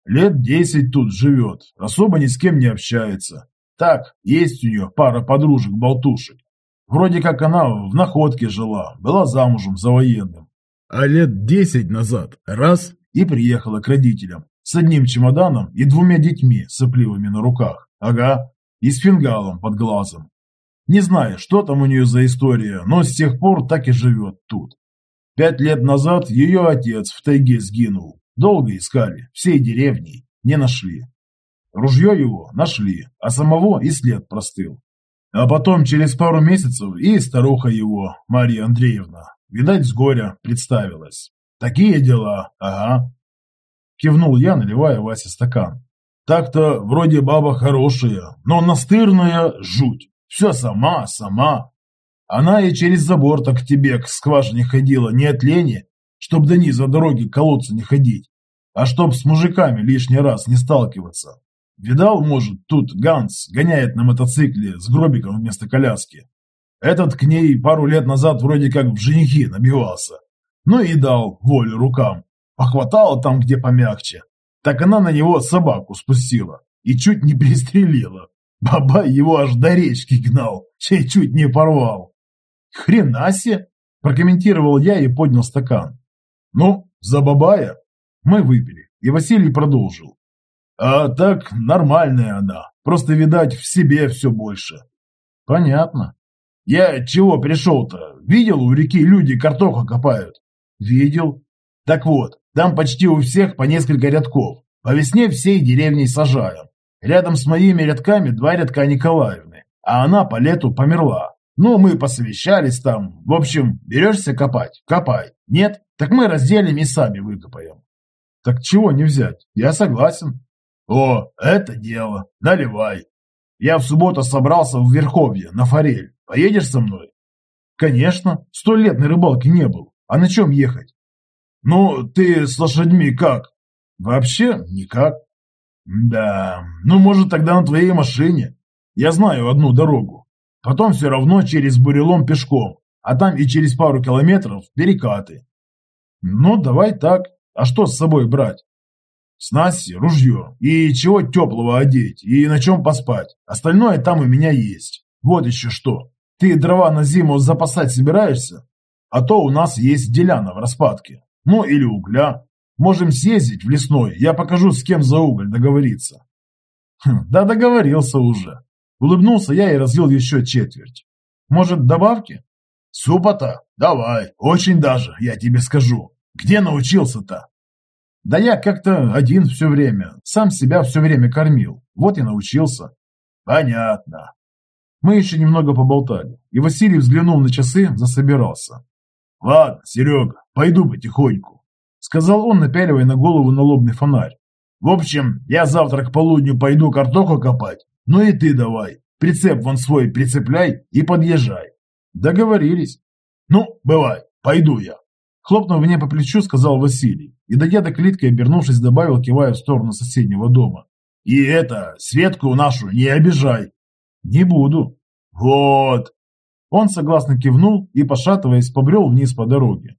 Лет десять тут живет, особо ни с кем не общается. Так, есть у нее пара подружек-болтушек. Вроде как она в находке жила, была замужем за военным. А лет десять назад раз и приехала к родителям с одним чемоданом и двумя детьми сопливыми на руках. Ага, и с фингалом под глазом. Не знаю, что там у нее за история, но с тех пор так и живет тут. Пять лет назад ее отец в тайге сгинул. Долго искали, всей деревней, не нашли. Ружье его нашли, а самого и след простыл. А потом через пару месяцев и старуха его, Мария Андреевна, Видать, с горя представилась. Такие дела, ага. Кивнул я, наливая Васе стакан. Так-то вроде баба хорошая, но настырная жуть. Все сама, сама. Она и через забор так к тебе к скважине ходила не от лени, чтоб до низа дороги к колодцу не ходить, а чтоб с мужиками лишний раз не сталкиваться. Видал, может, тут Ганс гоняет на мотоцикле с гробиком вместо коляски. Этот к ней пару лет назад вроде как в женихи набивался. Ну и дал волю рукам. Похватала там где помягче. Так она на него собаку спустила и чуть не пристрелила. Бабай его аж до речки гнал, чей чуть не порвал. Хренасе, прокомментировал я и поднял стакан. Ну, за бабая. Мы выпили, и Василий продолжил. А так нормальная она, просто, видать, в себе все больше. Понятно. Я чего пришел-то? Видел, у реки люди картоха копают? Видел. Так вот, там почти у всех по несколько рядков. По весне всей деревней сажаем. Рядом с моими рядками два рядка Николаевны, а она по лету померла. Ну, мы посовещались там. В общем, берешься копать? Копай. Нет? Так мы разделим и сами выкопаем. Так чего не взять? Я согласен. О, это дело. Наливай. Я в субботу собрался в Верховье, на форель. Поедешь со мной? Конечно. Сто лет на рыбалке не был. А на чем ехать? Ну, ты с лошадьми как? Вообще никак. Да, ну может тогда на твоей машине. Я знаю одну дорогу. Потом все равно через бурелом пешком, а там и через пару километров перекаты. Ну, давай так. А что с собой брать? Снасти, ружье и чего теплого одеть и на чем поспать. Остальное там у меня есть. Вот еще что. Ты дрова на зиму запасать собираешься? А то у нас есть деляна в распадке. Ну или угля. Можем съездить в лесной, я покажу, с кем за уголь договориться. Хм, да договорился уже. Улыбнулся я и разлил еще четверть. Может, добавки? Супа-то? Давай, очень даже, я тебе скажу. Где научился-то? Да я как-то один все время, сам себя все время кормил. Вот и научился. Понятно. Мы еще немного поболтали, и Василий взглянул на часы, засобирался. Ладно, Серега, пойду потихоньку сказал он, напяливая на голову налобный фонарь. В общем, я завтра к полудню пойду картоху копать. Ну и ты давай, прицеп вон свой прицепляй и подъезжай. Договорились. Ну, бывай, пойду я. Хлопнув мне по плечу, сказал Василий. И дойдя до клетки, обернувшись, добавил, кивая в сторону соседнего дома. И это, Светку нашу не обижай. Не буду. Вот. Он согласно кивнул и, пошатываясь, побрел вниз по дороге.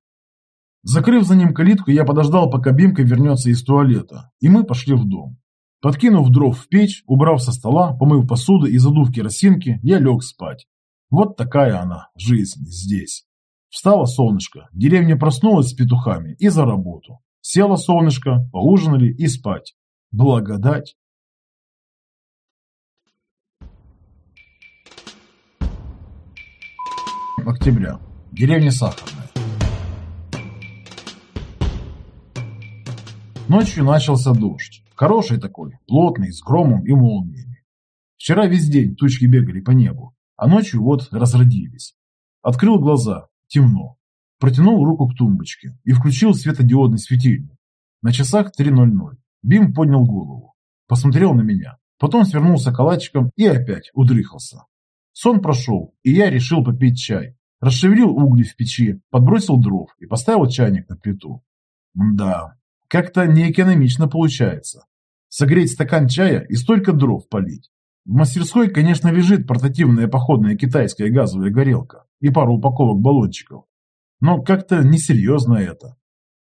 Закрыв за ним калитку, я подождал, пока Бимка вернется из туалета, и мы пошли в дом. Подкинув дров в печь, убрав со стола, помыв посуду и задув керосинки, я лег спать. Вот такая она, жизнь здесь. Встало солнышко, деревня проснулась с петухами и за работу. Село солнышко, поужинали и спать. Благодать. Октября. Деревня Сахарная. Ночью начался дождь. Хороший такой, плотный, с громом и молниями. Вчера весь день тучки бегали по небу, а ночью вот разродились. Открыл глаза, темно. Протянул руку к тумбочке и включил светодиодный светильник. На часах 3.00. Бим поднял голову. Посмотрел на меня. Потом свернулся калачиком и опять удрыхался. Сон прошел, и я решил попить чай. Расшевелил угли в печи, подбросил дров и поставил чайник на плиту. Да, как-то неэкономично получается. Согреть стакан чая и столько дров полить. В мастерской, конечно, лежит портативная походная китайская газовая горелка и пару упаковок баллончиков. Но как-то несерьезно это.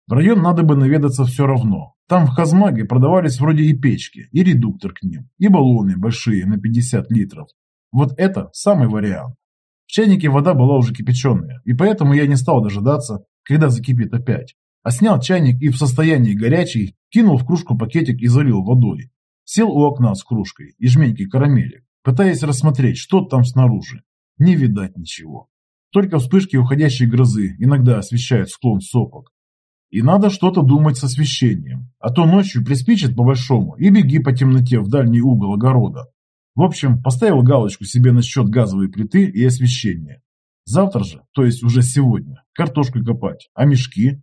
В район надо бы наведаться все равно. Там в Хазмаге продавались вроде и печки, и редуктор к ним, и баллоны большие на 50 литров. Вот это самый вариант. В чайнике вода была уже кипяченая, и поэтому я не стал дожидаться, когда закипит опять а снял чайник и в состоянии горячий кинул в кружку пакетик и залил водой. Сел у окна с кружкой и жменькой карамели, пытаясь рассмотреть, что там снаружи. Не видать ничего. Только вспышки уходящей грозы иногда освещают склон сопок. И надо что-то думать с освещением, а то ночью приспичит по-большому и беги по темноте в дальний угол огорода. В общем, поставил галочку себе на счет газовой плиты и освещения. Завтра же, то есть уже сегодня, картошку копать, а мешки?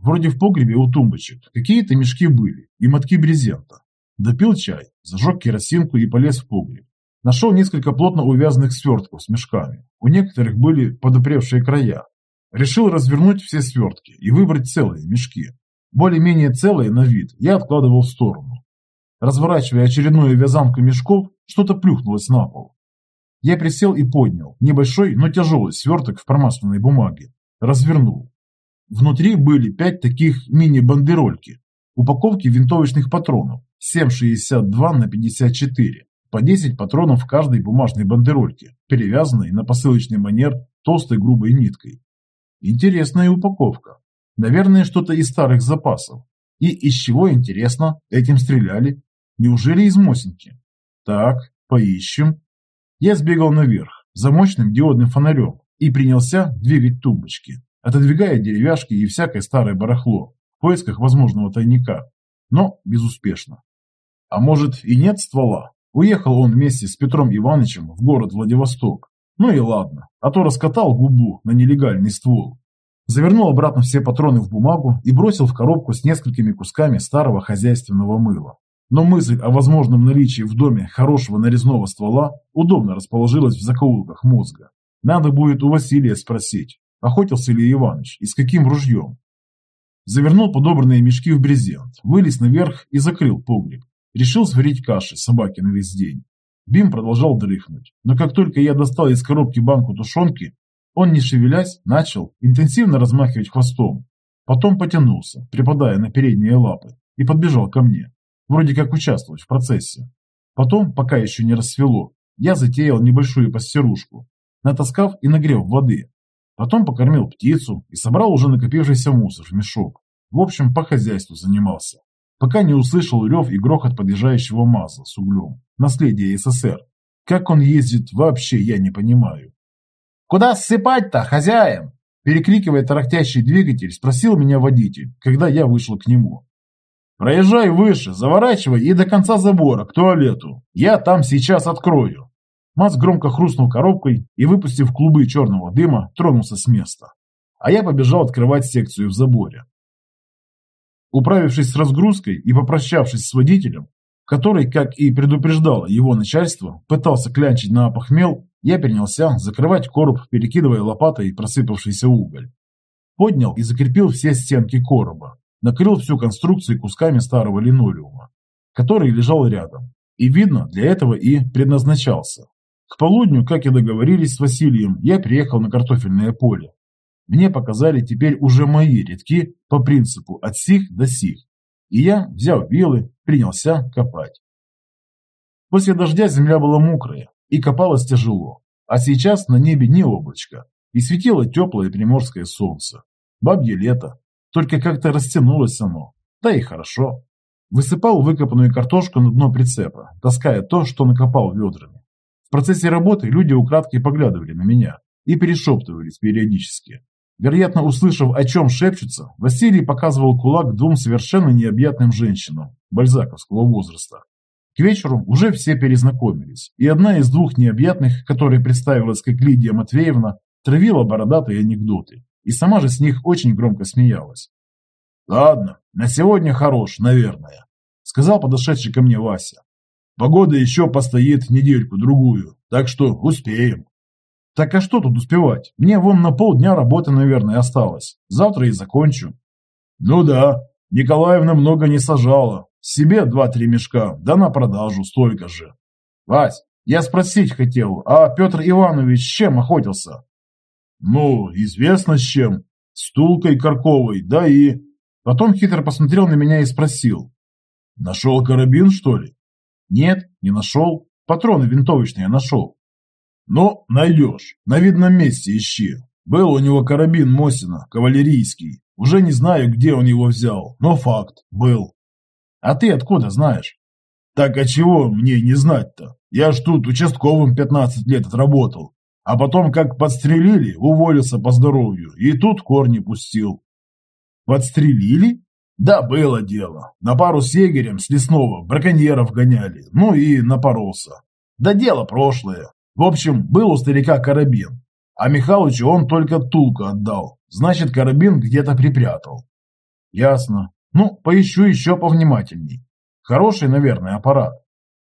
Вроде в погребе у тумбочек какие-то мешки были и мотки брезента. Допил чай, зажег керосинку и полез в погреб. Нашел несколько плотно увязанных свертков с мешками. У некоторых были подопревшие края. Решил развернуть все свертки и выбрать целые мешки. Более-менее целые на вид я откладывал в сторону. Разворачивая очередную вязанку мешков, что-то плюхнулось на пол. Я присел и поднял небольшой, но тяжелый сверток в промасленной бумаге. Развернул. Внутри были пять таких мини-бандерольки, упаковки винтовочных патронов 7,62 на 54, по 10 патронов в каждой бумажной бандерольке, перевязанной на посылочный манер толстой грубой ниткой. Интересная упаковка. Наверное, что-то из старых запасов. И из чего, интересно, этим стреляли? Неужели из Мосинки? Так, поищем. Я сбегал наверх, за мощным диодным фонарем, и принялся двигать тумбочки, отодвигая деревяшки и всякое старое барахло в поисках возможного тайника, но безуспешно. А может и нет ствола? Уехал он вместе с Петром Ивановичем в город Владивосток. Ну и ладно, а то раскатал губу на нелегальный ствол. Завернул обратно все патроны в бумагу и бросил в коробку с несколькими кусками старого хозяйственного мыла. Но мысль о возможном наличии в доме хорошего нарезного ствола удобно расположилась в закоулках мозга. Надо будет у Василия спросить, охотился ли Иваныч и с каким ружьем. Завернул подобранные мешки в брезент, вылез наверх и закрыл погреб. Решил сварить каши собаке на весь день. Бим продолжал дрыхнуть, но как только я достал из коробки банку тушенки, он, не шевелясь, начал интенсивно размахивать хвостом. Потом потянулся, припадая на передние лапы, и подбежал ко мне, вроде как участвовать в процессе. Потом, пока еще не рассвело, я затеял небольшую пастерушку, натаскав и нагрев воды. Потом покормил птицу и собрал уже накопившийся мусор в мешок. В общем, по хозяйству занимался. Пока не услышал рев и грохот подъезжающего МАЗа с углем. Наследие СССР. Как он ездит, вообще я не понимаю. «Куда ссыпать-то, хозяин?» Перекрикивая тарахтящий двигатель, спросил меня водитель, когда я вышел к нему. «Проезжай выше, заворачивай и до конца забора, к туалету. Я там сейчас открою». МАЗ громко хрустнул коробкой и, выпустив клубы черного дыма, тронулся с места. А я побежал открывать секцию в заборе. Управившись с разгрузкой и попрощавшись с водителем, который, как и предупреждало его начальство, пытался клянчить на опохмел, я принялся закрывать короб, перекидывая лопатой просыпавшийся уголь. Поднял и закрепил все стенки короба, накрыл всю конструкцию кусками старого линолеума, который лежал рядом, и, видно, для этого и предназначался. К полудню, как и договорились с Василием, я приехал на картофельное поле. Мне показали теперь уже мои редки по принципу от сих до сих. И я, взяв вилы, принялся копать. После дождя земля была мокрая и копалась тяжело. А сейчас на небе не облачко, и светило теплое приморское солнце. Бабье лето, только как-то растянулось оно, да и хорошо. Высыпал выкопанную картошку на дно прицепа, таская то, что накопал ведрами. В процессе работы люди украдкой поглядывали на меня и перешептывались периодически. Вероятно, услышав, о чем шепчутся, Василий показывал кулак двум совершенно необъятным женщинам бальзаковского возраста. К вечеру уже все перезнакомились, и одна из двух необъятных, которая представилась как Лидия Матвеевна, травила бородатые анекдоты, и сама же с них очень громко смеялась. «Ладно, на сегодня хорош, наверное», — сказал подошедший ко мне Вася. Погода еще постоит недельку-другую, так что успеем. Так а что тут успевать? Мне вон на полдня работы, наверное, осталось. Завтра и закончу. Ну да, Николаевна много не сажала. Себе два-три мешка, да на продажу столько же. Вась, я спросить хотел, а Петр Иванович с чем охотился? Ну, известно с чем. Стулкой Карковой, да и... Потом хитро посмотрел на меня и спросил. Нашел карабин, что ли? Нет, не нашел. Патроны винтовочные нашел. Ну, найдешь. На видном месте ищи. Был у него карабин Мосина, кавалерийский. Уже не знаю, где он его взял, но факт, был. А ты откуда знаешь? Так а чего мне не знать-то? Я ж тут участковым 15 лет отработал. А потом, как подстрелили, уволился по здоровью. И тут корни пустил. Подстрелили? Да, было дело. На пару с егерем с лесного браконьеров гоняли. Ну и напоролся. Да дело прошлое. В общем, был у старика карабин. А Михалычу он только тулку отдал. Значит, карабин где-то припрятал. Ясно. Ну, поищу еще повнимательней. Хороший, наверное, аппарат.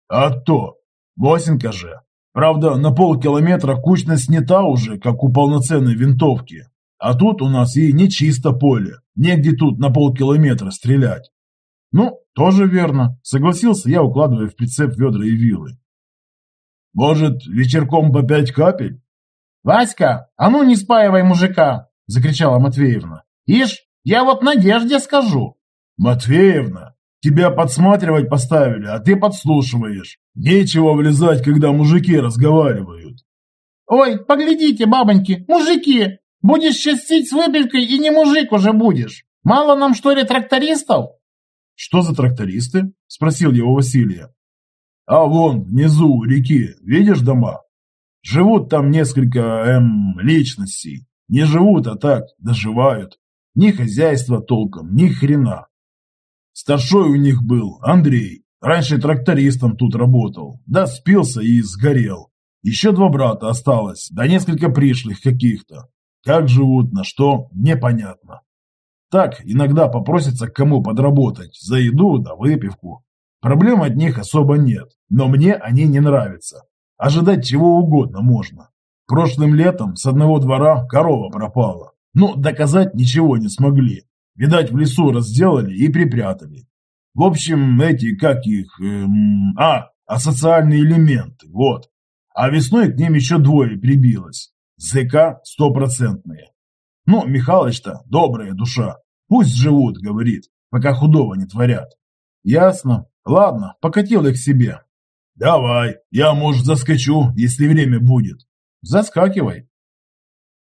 А то. Босинка же. Правда, на полкилометра кучность не та уже, как у полноценной винтовки. А тут у нас и не чисто поле. Негде тут на полкилометра стрелять. Ну, тоже верно, согласился я, укладывая в прицеп ведра и вилы. Может, вечерком по пять капель? Васька, а ну не спаивай мужика, закричала Матвеевна. Ишь, я вот Надежде скажу. Матвеевна, Тебя подсматривать поставили, а ты подслушиваешь. Нечего влезать, когда мужики разговаривают. Ой, поглядите, бабоньки, мужики! Будешь счастить с выпивкой и не мужик уже будешь. Мало нам, что ли, трактористов? Что за трактористы? Спросил его Василия. А вон, внизу реки, видишь дома? Живут там несколько, эм, личностей. Не живут, а так, доживают. Ни хозяйства толком, ни хрена. Старшой у них был Андрей. Раньше трактористом тут работал. Да спился и сгорел. Еще два брата осталось, да несколько пришлых каких-то. Как живут, на что, непонятно. Так, иногда попросятся к кому подработать, за еду да выпивку. Проблем от них особо нет, но мне они не нравятся. Ожидать чего угодно можно. Прошлым летом с одного двора корова пропала. Но доказать ничего не смогли. Видать, в лесу разделали и припрятали. В общем, эти, как их... Эм, а, асоциальные элементы, вот. А весной к ним еще двое прибилось. ЗК стопроцентные. Ну, Михалыч-то добрая душа. Пусть живут, говорит, пока худого не творят. Ясно. Ладно, покатил их себе. Давай, я, может, заскочу, если время будет. Заскакивай.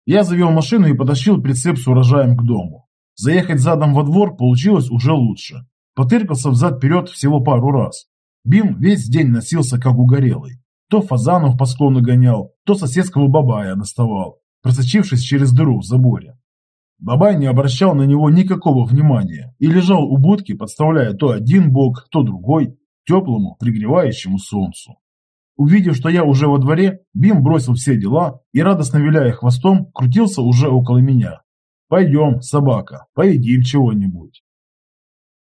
Я завел машину и потащил прицеп с урожаем к дому. Заехать задом во двор получилось уже лучше. Потыркался взад-вперед всего пару раз. Бим весь день носился как угорелый. То фазанов по склону гонял, то соседского бабая доставал, просочившись через дыру в заборе. Бабай не обращал на него никакого внимания и лежал у будки, подставляя то один бок, то другой, теплому, пригревающему солнцу. Увидев, что я уже во дворе, Бим бросил все дела и, радостно виляя хвостом, крутился уже около меня. «Пойдем, собака, поедим чего-нибудь».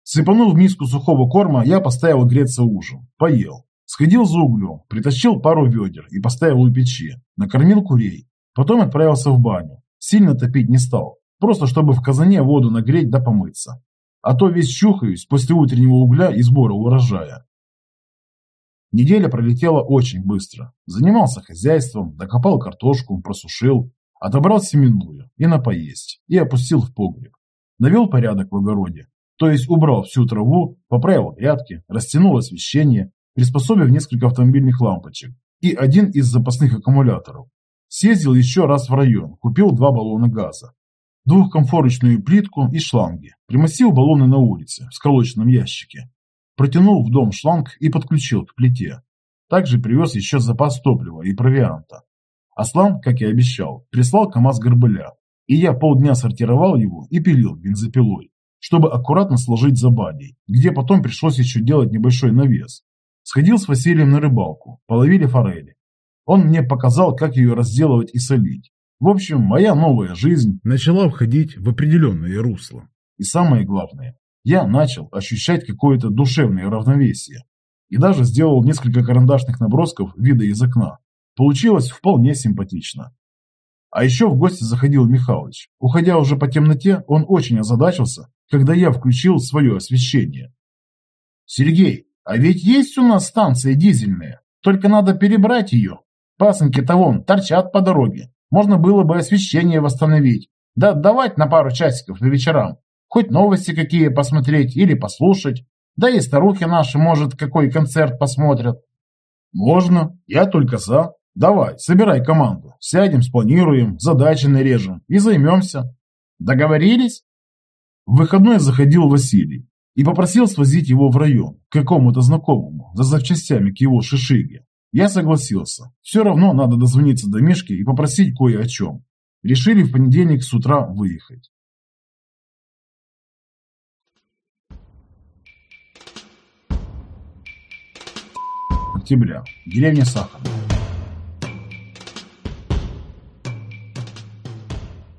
Сыпанув миску сухого корма, я поставил греться ужин. Поел. Сходил за углем, притащил пару ведер и поставил у печи. Накормил курей. Потом отправился в баню. Сильно топить не стал. Просто чтобы в казане воду нагреть да помыться. А то весь чухаюсь после утреннего угля и сбора урожая. Неделя пролетела очень быстро. Занимался хозяйством, докопал картошку, просушил, отобрал семенную и на поесть, и опустил в погреб. Навел порядок в огороде, то есть убрал всю траву, поправил грядки, растянул освещение, приспособив несколько автомобильных лампочек и один из запасных аккумуляторов. Съездил еще раз в район, купил два баллона газа, двухкомфорочную плитку и шланги, примостил баллоны на улице в сколоченном ящике, протянул в дом шланг и подключил к плите. Также привез еще запас топлива и провианта. Аслан, как и обещал, прислал КамАЗ горбыля, и я полдня сортировал его и пилил бензопилой, чтобы аккуратно сложить за баней, где потом пришлось еще делать небольшой навес. Сходил с Василием на рыбалку, половили форели. Он мне показал, как ее разделывать и солить. В общем, моя новая жизнь начала входить в определенное русло. И самое главное, я начал ощущать какое-то душевное равновесие. И даже сделал несколько карандашных набросков вида из окна. Получилось вполне симпатично. А еще в гости заходил Михалыч. Уходя уже по темноте, он очень озадачился, когда я включил свое освещение. «Сергей, а ведь есть у нас станция дизельная, только надо перебрать ее. Пасынки-то вон торчат по дороге. Можно было бы освещение восстановить, да давать на пару часиков по вечерам. Хоть новости какие посмотреть или послушать. Да и старухи наши, может, какой концерт посмотрят. Можно, я только за. Давай, собирай команду. Сядем, спланируем, задачи нарежем и займемся. Договорились? В выходной заходил Василий и попросил свозить его в район, к какому-то знакомому, за запчастями к его шишиге. Я согласился. Все равно надо дозвониться до Мишки и попросить кое о чем. Решили в понедельник с утра выехать. октября. Деревня Сахар.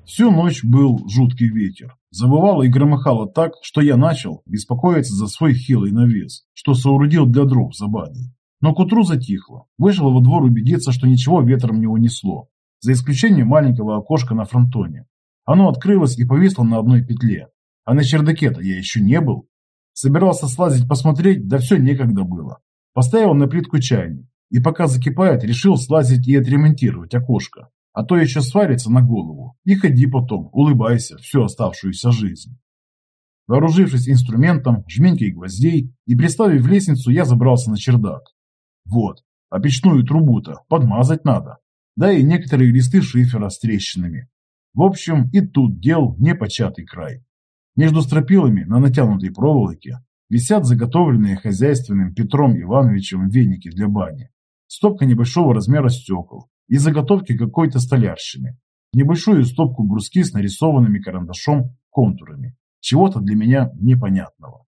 Всю ночь был жуткий ветер. Забывало и громыхало так, что я начал беспокоиться за свой хилый навес, что соорудил для дров за баней. Но к утру затихло. Вышел во двор убедиться, что ничего ветром не унесло, за исключением маленького окошка на фронтоне. Оно открылось и повисло на одной петле. А на чердаке-то я еще не был. Собирался слазить посмотреть, да все некогда было. Поставил на плитку чайник и пока закипает, решил слазить и отремонтировать окошко. А то еще сварится на голову. И ходи потом, улыбайся всю оставшуюся жизнь. Вооружившись инструментом, жменькой гвоздей и приставив лестницу, я забрался на чердак. Вот, а печную трубу-то подмазать надо. Да и некоторые листы шифера с трещинами. В общем, и тут дел непочатый край. Между стропилами на натянутой проволоке висят заготовленные хозяйственным Петром Ивановичем веники для бани, стопка небольшого размера стекол и заготовки какой-то столярщины, небольшую стопку бруски с нарисованными карандашом контурами, чего-то для меня непонятного.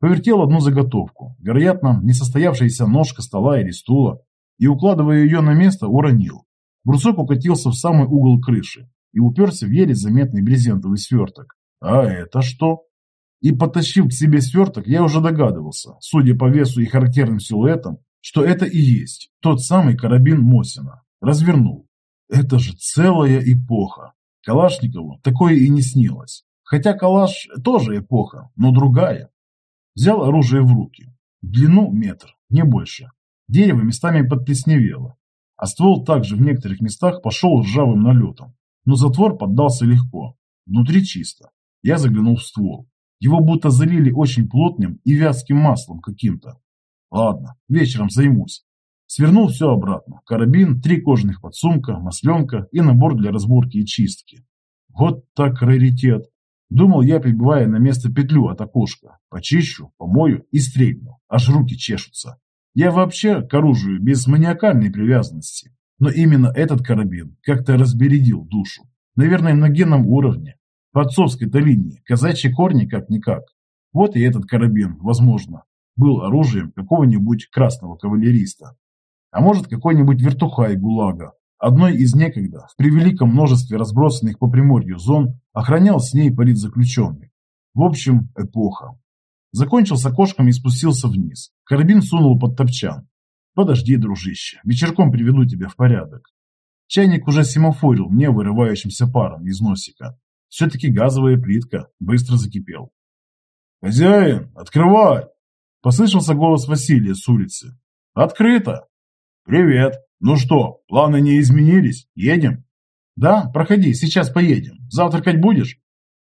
Повертел одну заготовку, вероятно, несостоявшаяся ножка стола или стула, и, укладывая ее на место, уронил. Брусок укатился в самый угол крыши и уперся в еле заметный брезентовый сверток. А это что? И потащив к себе сверток, я уже догадывался, судя по весу и характерным силуэтам, что это и есть тот самый карабин Мосина. Развернул. Это же целая эпоха. Калашникову такое и не снилось. Хотя калаш тоже эпоха, но другая. Взял оружие в руки. длину метр, не больше. Дерево местами подплесневело, а ствол также в некоторых местах пошел ржавым налетом. Но затвор поддался легко. Внутри чисто. Я заглянул в ствол. Его будто залили очень плотным и вязким маслом каким-то. Ладно, вечером займусь. Свернул все обратно. Карабин, три кожаных подсумка, масленка и набор для разборки и чистки. Вот так раритет. Думал я, прибывая на место петлю от окошка. Почищу, помою и стрельну. Аж руки чешутся. Я вообще к оружию без маниакальной привязанности. Но именно этот карабин как-то разбередил душу. Наверное, на генном уровне. По отцовской-то. Казачьи корни как-никак. Вот и этот карабин, возможно, был оружием какого-нибудь красного кавалериста. А может, какой-нибудь вертухай ГУЛАГа, одной из некогда, в превеликом множестве разбросанных по Приморью зон, охранял с ней политзаключенных. В общем, эпоха. Закончил с окошком и спустился вниз. Карабин сунул под топчан. Подожди, дружище, вечерком приведу тебя в порядок. Чайник уже семафорил мне вырывающимся паром из носика. Все-таки газовая плитка быстро закипел. «Хозяин, открывай!» Послышался голос Василия с улицы. «Открыто!» «Привет! Ну что, планы не изменились? Едем?» «Да, проходи, сейчас поедем. Завтракать будешь?»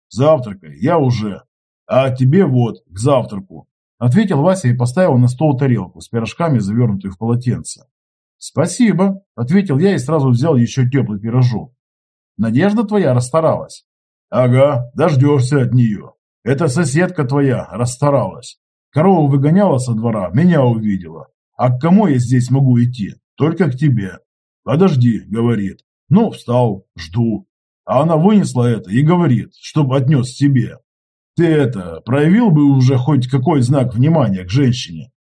«Завтракай, я уже. А тебе вот, к завтраку», ответил Вася и поставил на стол тарелку с пирожками, завернутую в полотенце. «Спасибо», ответил я и сразу взял еще теплый пирожок. «Надежда твоя расстаралась?» «Ага, дождешься от нее. Это соседка твоя расстаралась. Корову выгоняла со двора, меня увидела. А к кому я здесь могу идти? Только к тебе. Подожди, говорит. Ну, встал, жду. А она вынесла это и говорит, чтобы отнес тебе. Ты это, проявил бы уже хоть какой знак внимания к женщине?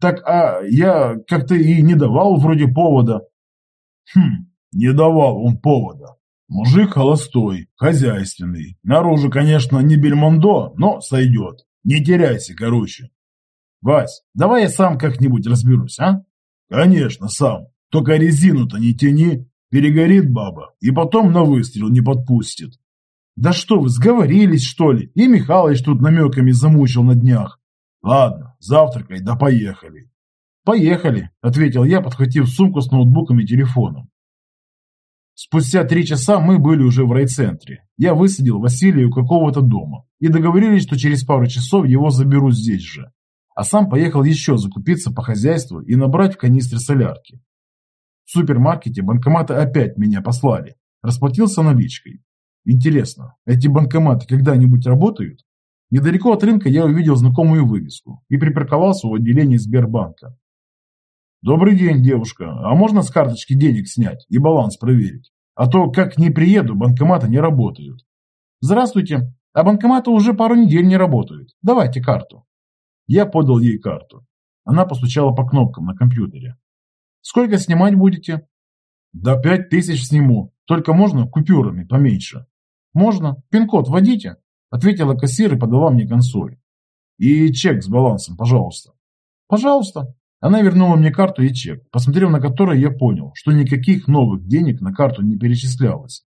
Так, а я как-то и не давал вроде повода. Хм, не давал он повода. Мужик холостой, хозяйственный. Наружу, конечно, не бельмондо, но сойдет. Не теряйся, короче. Вась, давай я сам как-нибудь разберусь, а? Конечно, сам. Только резину-то не тяни. Перегорит баба, и потом на выстрел не подпустит. Да что вы, сговорились, что ли? И Михалыч тут намеками замучил на днях. Ладно, завтракай, да поехали. Поехали, ответил я, подхватив сумку с ноутбуком и телефоном. Спустя три часа мы были уже в райцентре. Я высадил Василия у какого-то дома и договорились, что через пару часов его заберут здесь же а сам поехал еще закупиться по хозяйству и набрать в канистре солярки. В супермаркете банкоматы опять меня послали. Расплатился наличкой. Интересно, эти банкоматы когда-нибудь работают? Недалеко от рынка я увидел знакомую вывеску и припарковался у отделения Сбербанка. «Добрый день, девушка. А можно с карточки денег снять и баланс проверить? А то, как не приеду, банкоматы не работают». «Здравствуйте. А банкоматы уже пару недель не работают. Давайте карту». Я подал ей карту. Она постучала по кнопкам на компьютере. «Сколько снимать будете?» «Да пять тысяч сниму. Только можно купюрами поменьше». «Можно. Пин-код вводите», — ответила кассир и подала мне консоль. «И чек с балансом, пожалуйста». «Пожалуйста». Она вернула мне карту и чек, посмотрев на который я понял, что никаких новых денег на карту не перечислялось.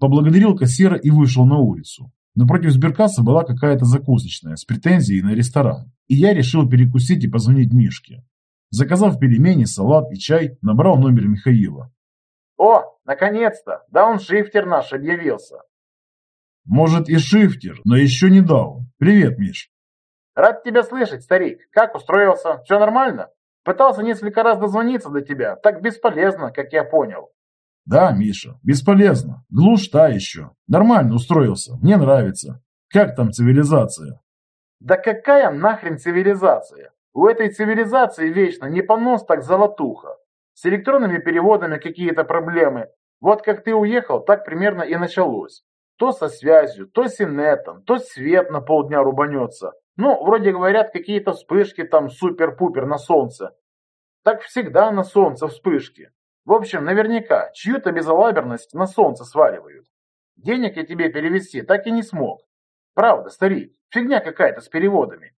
Поблагодарил кассира и вышел на улицу. Напротив сберкассы была какая-то закусочная с претензией на ресторан, и я решил перекусить и позвонить Мишке. Заказав пельмени, салат и чай, набрал номер Михаила. «О, наконец-то! Дауншифтер наш объявился!» Может и шифтер, но еще не дал. Привет, Миш. Рад тебя слышать, старик. Как устроился? Все нормально? Пытался несколько раз дозвониться до тебя. Так бесполезно, как я понял. Да, Миша, бесполезно. Глушь та еще. Нормально устроился. Мне нравится. Как там цивилизация? Да какая нахрен цивилизация? У этой цивилизации вечно не понос, так золотуха. С электронными переводами какие-то проблемы. Вот как ты уехал, так примерно и началось. То со связью, то с инетом, то свет на полдня рубанется. Ну, вроде говорят, какие-то вспышки там супер-пупер на солнце. Так всегда на солнце вспышки. В общем, наверняка, чью-то безалаберность на солнце сваливают. Денег я тебе перевести так и не смог. Правда, старик, фигня какая-то с переводами.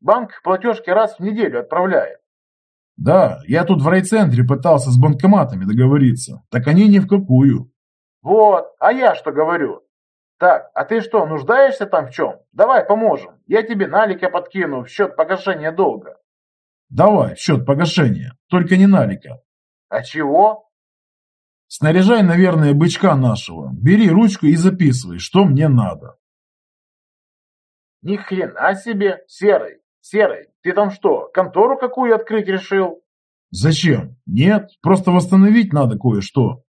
Банк платежки раз в неделю отправляет. Да, я тут в райцентре пытался с банкоматами договориться. Так они ни в какую. Вот, а я что говорю? Так, а ты что, нуждаешься там в чем? Давай поможем. Я тебе налика подкину в счет погашения долга. Давай, в счет погашения. Только не налика. А чего? Снаряжай, наверное, бычка нашего. Бери ручку и записывай, что мне надо. Ни хрена себе, Серый, Серый, ты там что, контору какую открыть решил? Зачем? Нет, просто восстановить надо кое-что.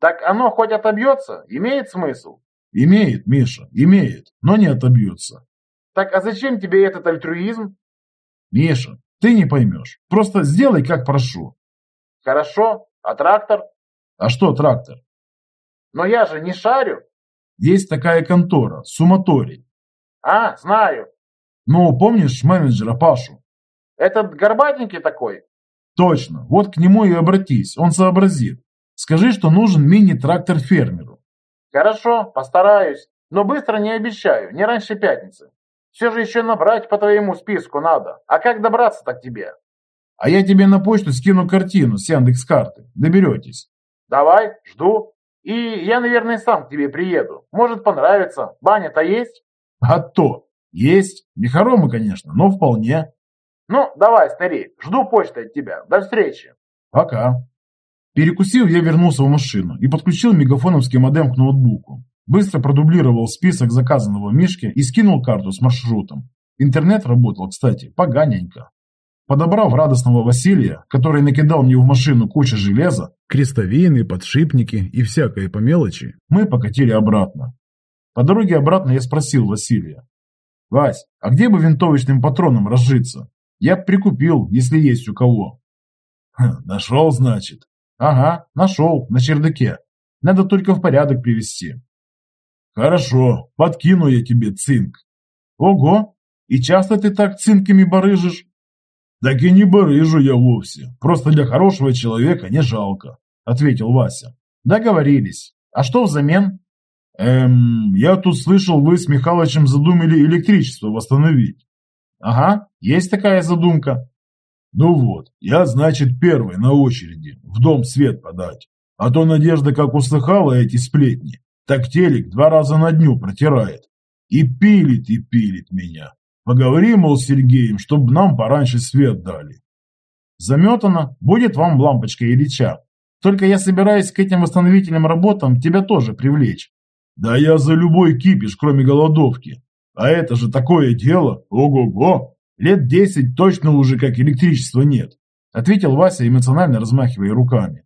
Так оно хоть отобьется, имеет смысл? Имеет, Миша, имеет, но не отобьется. Так а зачем тебе этот альтруизм? Миша, ты не поймешь. Просто сделай, как прошу. Хорошо, а трактор? А что трактор? Но я же не шарю. Есть такая контора, Суматорий. А, знаю. Ну, помнишь менеджера Пашу? Этот горбатенький такой? Точно, вот к нему и обратись, он сообразит. Скажи, что нужен мини-трактор фермеру. Хорошо, постараюсь, но быстро не обещаю, не раньше пятницы. Все же еще набрать по твоему списку надо. А как добраться-то к тебе? А я тебе на почту скину картину с Яндекс-карты. Доберетесь. Давай, жду. И я, наверное, сам к тебе приеду. Может, понравится. Баня-то есть? А то. Есть. Не хоромы, конечно, но вполне. Ну, давай, старик. Жду почты от тебя. До встречи. Пока. Перекусив, я вернулся в машину и подключил мегафоновский модем к ноутбуку. Быстро продублировал список заказанного Мишки и скинул карту с маршрутом. Интернет работал, кстати, поганенько. Подобрав радостного Василия, который накидал мне в машину кучу железа, крестовины, подшипники и всякое по мелочи, мы покатили обратно. По дороге обратно я спросил Василия. «Вась, а где бы винтовочным патроном разжиться? Я б прикупил, если есть у кого». «Нашел, значит?» «Ага, нашел, на чердаке. Надо только в порядок привести». «Хорошо, подкину я тебе цинк». «Ого, и часто ты так цинками барыжишь?» «Так и не барыжу я вовсе, просто для хорошего человека не жалко», ответил Вася. «Договорились. А что взамен?» «Эм, я тут слышал, вы с Михалычем задумали электричество восстановить». «Ага, есть такая задумка». «Ну вот, я, значит, первый на очереди, в дом свет подать. А то Надежда как услыхала эти сплетни, так телек два раза на дню протирает. И пилит, и пилит меня. Поговори, мол, с Сергеем, чтобы нам пораньше свет дали». «Заметано, будет вам лампочка Ильича. Только я собираюсь к этим восстановительным работам тебя тоже привлечь. Да я за любой кипиш, кроме голодовки. А это же такое дело, ого-го. Лет десять точно уже как электричества нет, ответил Вася, эмоционально размахивая руками.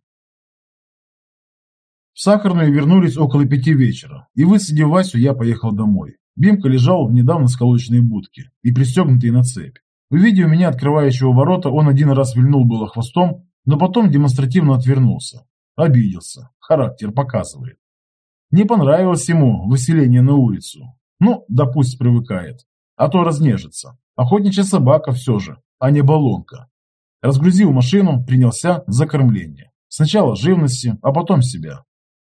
В Сахарную вернулись около пяти вечера, и высадив Васю, я поехал домой. Бимка лежал в недавно сколоченной будке и пристегнутый на цепь. Увидев меня открывающего ворота, он один раз вильнул было хвостом, но потом демонстративно отвернулся. Обиделся. Характер показывает. Не понравилось ему выселение на улицу. Ну, да пусть привыкает. А то разнежится. Охотничья собака все же, а не баллонка. Разгрузил машину, принялся за кормление. Сначала живности, а потом себя.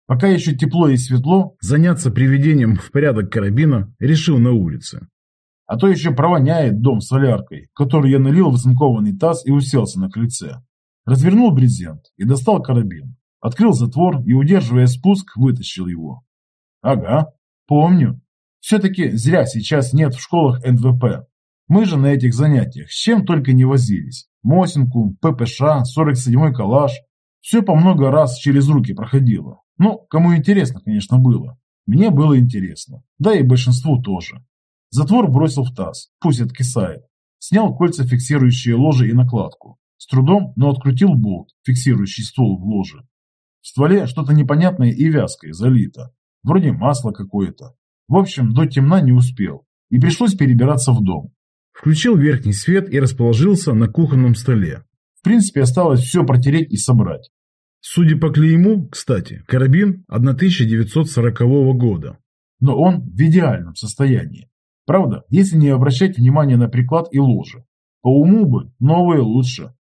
Пока еще тепло и светло, заняться приведением в порядок карабина решил на улице. А то еще провоняет дом соляркой, который я налил в оцинкованный таз и уселся на крыльце. Развернул брезент и достал карабин. Открыл затвор и, удерживая спуск, вытащил его. Ага, помню. Все-таки зря сейчас нет в школах НВП. Мы же на этих занятиях с чем только не возились. Мосинку, ППШ, 47-й калаш. Все по много раз через руки проходило. Ну, кому интересно, конечно, было. Мне было интересно, да и большинству тоже. Затвор бросил в таз, пусть откисает. Снял кольца, фиксирующие ложе и накладку. С трудом, но открутил болт, фиксирующий ствол в ложе. В стволе что-то непонятное и вязкое залито. Вроде масло какое-то. В общем, до темна не успел. И пришлось перебираться в дом. Включил верхний свет и расположился на кухонном столе. В принципе, осталось все протереть и собрать. Судя по клейму, кстати, карабин 1940 года. Но он в идеальном состоянии. Правда, если не обращать внимания на приклад и ложе. По уму бы, новые лучше.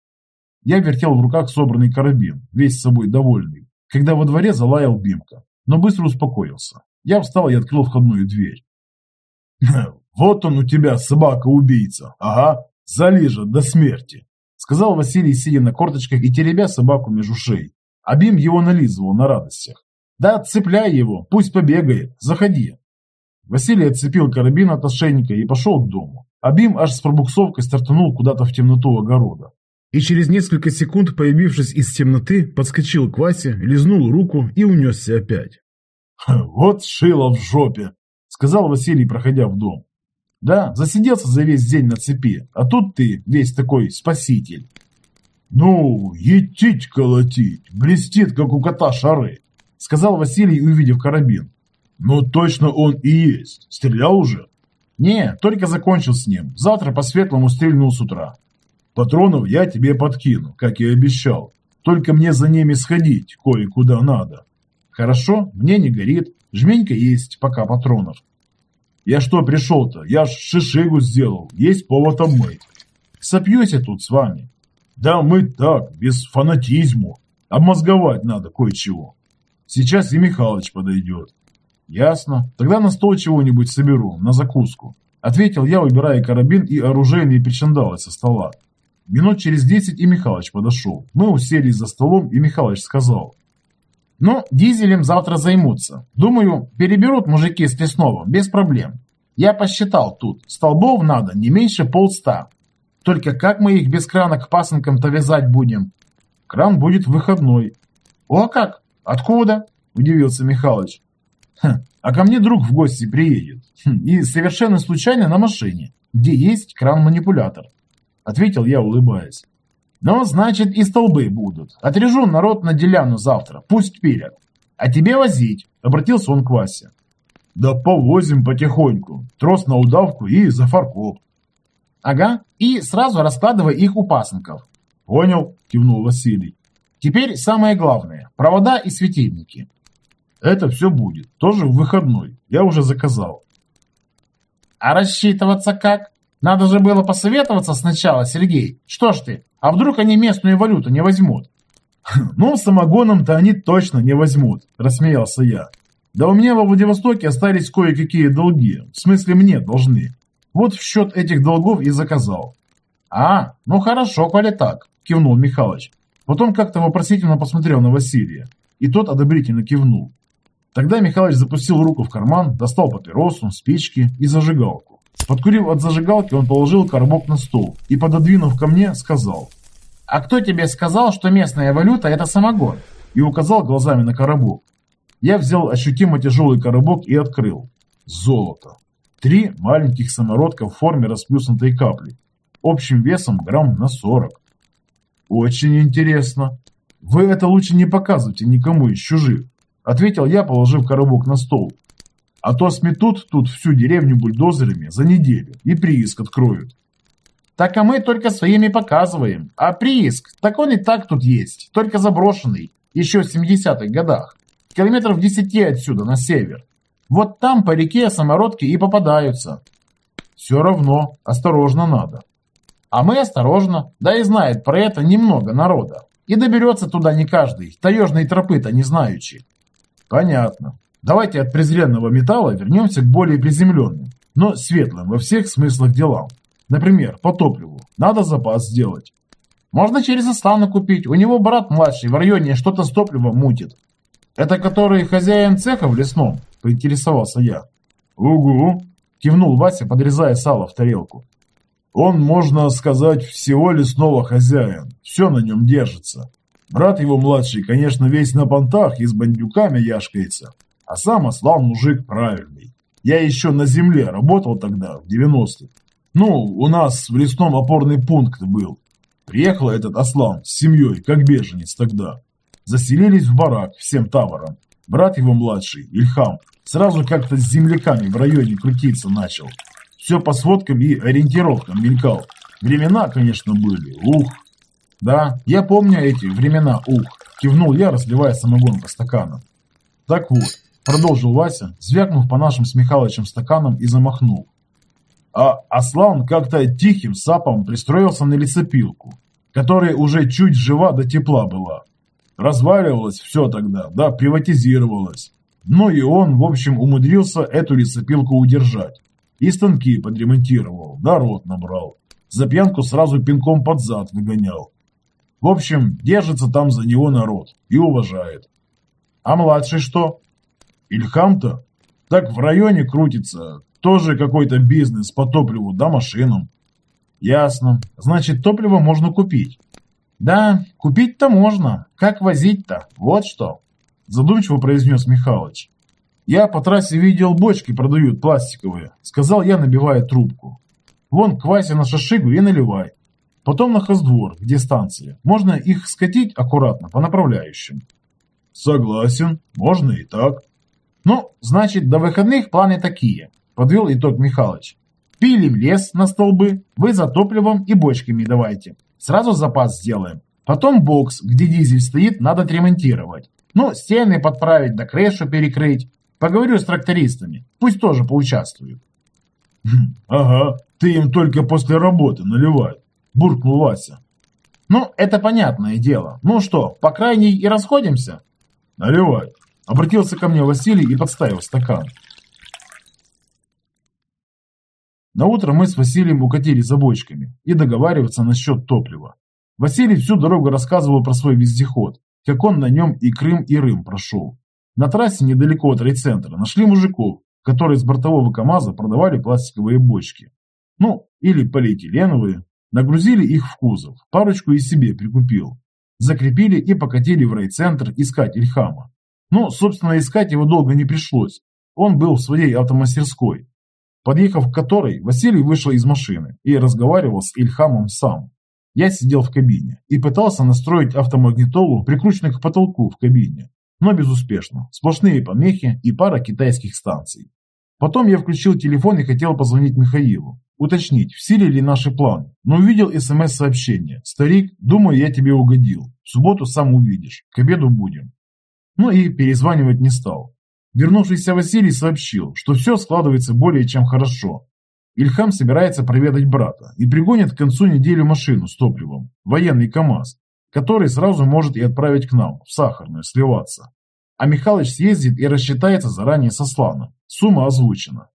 Я вертел в руках собранный карабин, весь с собой довольный, когда во дворе залаял Бимка, но быстро успокоился. Я встал и открыл входную дверь. «Вот он у тебя, собака-убийца, ага, залежет до смерти», сказал Василий, сидя на корточках и теребя собаку между шеей. Абим его нализывал на радостях. «Да, цепляй его, пусть побегает, заходи». Василий отцепил карабин от ошейника и пошел к дому. Абим аж с пробуксовкой стартанул куда-то в темноту огорода. И через несколько секунд, появившись из темноты, подскочил к Васе, лизнул руку и унесся опять. «Вот шило в жопе», — сказал Василий, проходя в дом. «Да, засиделся за весь день на цепи, а тут ты весь такой спаситель». «Ну, етить колотить, блестит, как у кота шары», — сказал Василий, увидев карабин. «Ну, точно он и есть. Стрелял уже?» «Не, только закончил с ним. Завтра по-светлому стрельнул с утра». «Патронов я тебе подкину, как и обещал. Только мне за ними сходить, кое-куда надо». «Хорошо, мне не горит. Жменька есть, пока патронов». «Я что пришел-то? Я ж шишигу сделал. Есть повод обмыть». «Сопьете тут с вами. Да мы так, без фанатизму. Обмозговать надо кое-чего. Сейчас и Михалыч подойдет. Ясно. Тогда на стол чего-нибудь соберу, на закуску. Ответил я, выбирая карабин и оружейные причиндалы со стола. Минут через десять и Михалыч подошел. Мы уселись за столом, и Михалыч сказал. Ну, дизелем завтра займутся. Думаю, переберут мужики с лесного, без проблем. Я посчитал тут, столбов надо не меньше полста. Только как мы их без крана к пасынкам-то вязать будем? Кран будет выходной. О как? Откуда? Удивился Михалыч. Хм, а ко мне друг в гости приедет. Хм, и совершенно случайно на машине, где есть кран-манипулятор. Ответил я, улыбаясь. Ну, значит, и столбы будут. Отрежу народ на деляну завтра, пусть пилят. А тебе возить, обратился он к Васе. Да повозим потихоньку. Трос на удавку и за фаркоп. Ага, и сразу раскладывай их у пасынков. Понял, кивнул Василий. Теперь самое главное, провода и светильники. Это все будет, тоже в выходной, я уже заказал. А рассчитываться как? Надо же было посоветоваться сначала, Сергей. Что ж ты, а вдруг они местную валюту не возьмут? Ну, самогоном-то они точно не возьмут, рассмеялся я. Да у меня во Владивостоке остались кое-какие долги, в смысле мне должны. Вот в счет этих долгов и заказал. А, ну хорошо, коли так, кивнул Михалыч. Потом как-то вопросительно посмотрел на Василия, и тот одобрительно кивнул. Тогда Михалыч запустил руку в карман, достал папиросу, спички и зажигалку. Подкурив от зажигалки, он положил коробок на стол и, пододвинув ко мне, сказал. «А кто тебе сказал, что местная валюта – это самогон?» и указал глазами на коробок. Я взял ощутимо тяжелый коробок и открыл. Золото. Три маленьких самородка в форме расплюснутой капли, общим весом грамм на 40. Очень интересно. Вы это лучше не показывайте никому из чужих, ответил я, положив коробок на стол. А то сметут тут всю деревню бульдозерами за неделю и прииск откроют. Так а мы только своими показываем. А прииск, так он и так тут есть, только заброшенный, еще в 70-х годах. Километров 10 отсюда, на север. Вот там по реке самородки и попадаются. Все равно, осторожно надо. А мы осторожно, да и знает про это немного народа. И доберется туда не каждый, таежные тропы-то не знающий. Понятно. Давайте от презренного металла вернемся к более приземленным, но светлым во всех смыслах делам. Например, по топливу. Надо запас сделать. Можно через Аслана купить. У него брат младший в районе что-то с топливом мутит. Это который хозяин цеха в лесном? Поинтересовался я. «Угу», – кивнул Вася, подрезая сало в тарелку. «Он, можно сказать, всего лесного хозяин, все на нем держится. Брат его младший, конечно, весь на понтах и с бандюками яшкается. А сам Аслан мужик правильный. Я еще на земле работал тогда, в 90-х. Ну, у нас в лесном опорный пункт был. Приехал этот Аслан с семьей, как беженец тогда. Заселились в барак всем табором. Брат его младший, Ильхам, сразу как-то с земляками в районе крутиться начал. Все по сводкам и ориентировкам мелькал. Времена, конечно, были. Ух! Да, я помню эти времена, ух! Кивнул я, разливая самогон по стаканам. Так вот, продолжил Вася, звякнув по нашим с Михалычем стаканам и замахнул. А Аслан как-то тихим сапом пристроился на лесопилку, которая уже чуть жива до тепла была. Разваливалось все тогда, да, приватизировалось. Ну и он, в общем, умудрился эту лесопилку удержать. И станки подремонтировал, народ набрал. За пьянку сразу пинком под зад выгонял. В общем, держится там за него народ и уважает. А младший что? Ильхам-то? Так в районе крутится. Тоже какой-то бизнес по топливу да машинам. Ясно. Значит, топливо можно купить. Да, купить-то можно. Как возить-то? Вот что. Задумчиво произнес Михалыч. Я по трассе видел бочки продают пластиковые. Сказал я, набивая трубку. Вон к на шашигу и наливай. Потом на хоздвор, где станция. Можно их скатить аккуратно по направляющим. Согласен, можно и так. Ну, значит, до выходных планы такие. Подвел итог Михалыч. Пилим лес на столбы, вы за топливом и бочками давайте. Сразу запас сделаем. Потом бокс, где дизель стоит, надо отремонтировать. Ну, стены подправить, да крышу перекрыть. Поговорю с трактористами, пусть тоже поучаствуют. Хм, ага, ты им только после работы наливай буркнул Вася. «Ну, это понятное дело. Ну что, по крайней и расходимся?» «Наливай», — обратился ко мне Василий и подставил стакан. На утро мы с Василием укатили за бочками и договариваться насчет топлива. Василий всю дорогу рассказывал про свой вездеход, как он на нем и Крым, и Рым прошел. На трассе недалеко от райцентра нашли мужиков, которые с бортового КамАЗа продавали пластиковые бочки. Ну, или полиэтиленовые, Нагрузили их в кузов, парочку и себе прикупил. Закрепили и покатили в райцентр искать Ильхама. Но, собственно, искать его долго не пришлось. Он был в своей автомастерской, подъехав к которой, Василий вышел из машины и разговаривал с Ильхамом сам. Я сидел в кабине и пытался настроить автомагнитолу, прикрученную к потолку в кабине, но безуспешно. Сплошные помехи и пара китайских станций. Потом я включил телефон и хотел позвонить Михаилу, уточнить, в силе ли наши планы, но увидел СМС-сообщение. «Старик, думаю, я тебе угодил. В субботу сам увидишь. К обеду будем». Ну и перезванивать не стал. Вернувшийся Василий сообщил, что все складывается более чем хорошо. Ильхам собирается проведать брата и пригонит к концу недели машину с топливом, военный КАМАЗ, который сразу может и отправить к нам, в Сахарную, сливаться. А Михалыч съездит и рассчитается заранее со Сланом. Сумма озвучена.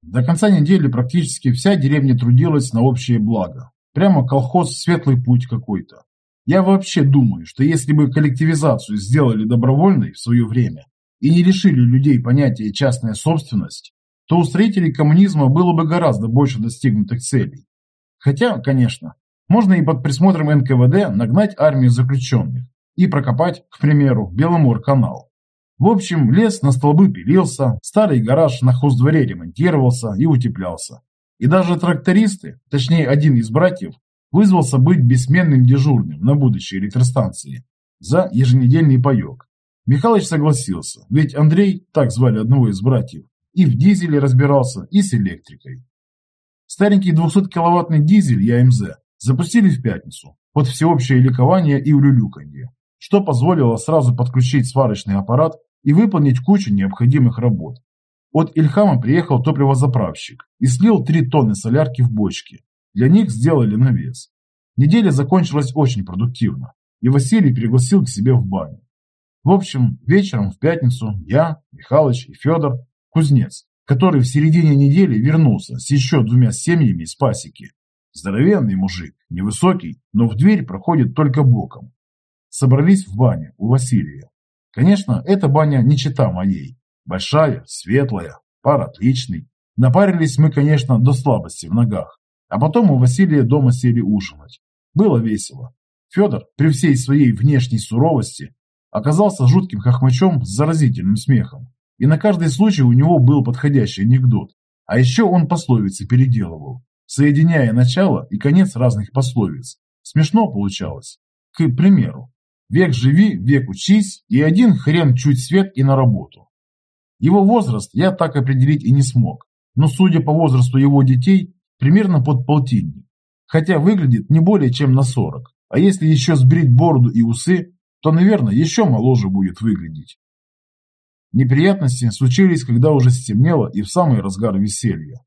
До конца недели практически вся деревня трудилась на общее благо. Прямо колхоз «Светлый путь» какой-то. Я вообще думаю, что если бы коллективизацию сделали добровольной в свое время и не лишили людей понятия частная собственность, то у строителей коммунизма было бы гораздо больше достигнутых целей. Хотя, конечно, можно и под присмотром НКВД нагнать армию заключенных и прокопать, к примеру, Беломор-канал. В общем, лес на столбы пилился, старый гараж на хоздворе ремонтировался и утеплялся. И даже трактористы, точнее один из братьев, вызвался быть бессменным дежурным на будущей электростанции за еженедельный паек. Михалыч согласился, ведь Андрей, так звали одного из братьев, и в дизеле разбирался, и с электрикой. Старенький 200-киловаттный дизель ЯМЗ запустили в пятницу под всеобщее ликование и улюлюканье, что позволило сразу подключить сварочный аппарат и выполнить кучу необходимых работ. От Ильхама приехал топливозаправщик и слил 3 тонны солярки в бочки. Для них сделали навес. Неделя закончилась очень продуктивно, и Василий пригласил к себе в баню. В общем, вечером в пятницу я, Михалыч и Федор, кузнец, который в середине недели вернулся с еще двумя семьями из пасеки. Здоровенный мужик, невысокий, но в дверь проходит только боком. Собрались в бане у Василия. Конечно, эта баня не чита моей. Большая, светлая, пар отличный. Напарились мы, конечно, до слабости в ногах. А потом у Василия дома сели ужинать. Было весело. Федор, при всей своей внешней суровости, оказался жутким хохмачом с заразительным смехом. И на каждый случай у него был подходящий анекдот. А еще он пословицы переделывал, соединяя начало и конец разных пословиц. Смешно получалось. К примеру, век живи, век учись, и один хрен чуть свет и на работу. Его возраст я так определить и не смог, но судя по возрасту его детей, примерно под полтинник, хотя выглядит не более чем на 40, а если еще сбрить бороду и усы, то, наверное, еще моложе будет выглядеть. Неприятности случились, когда уже стемнело и в самый разгар веселья.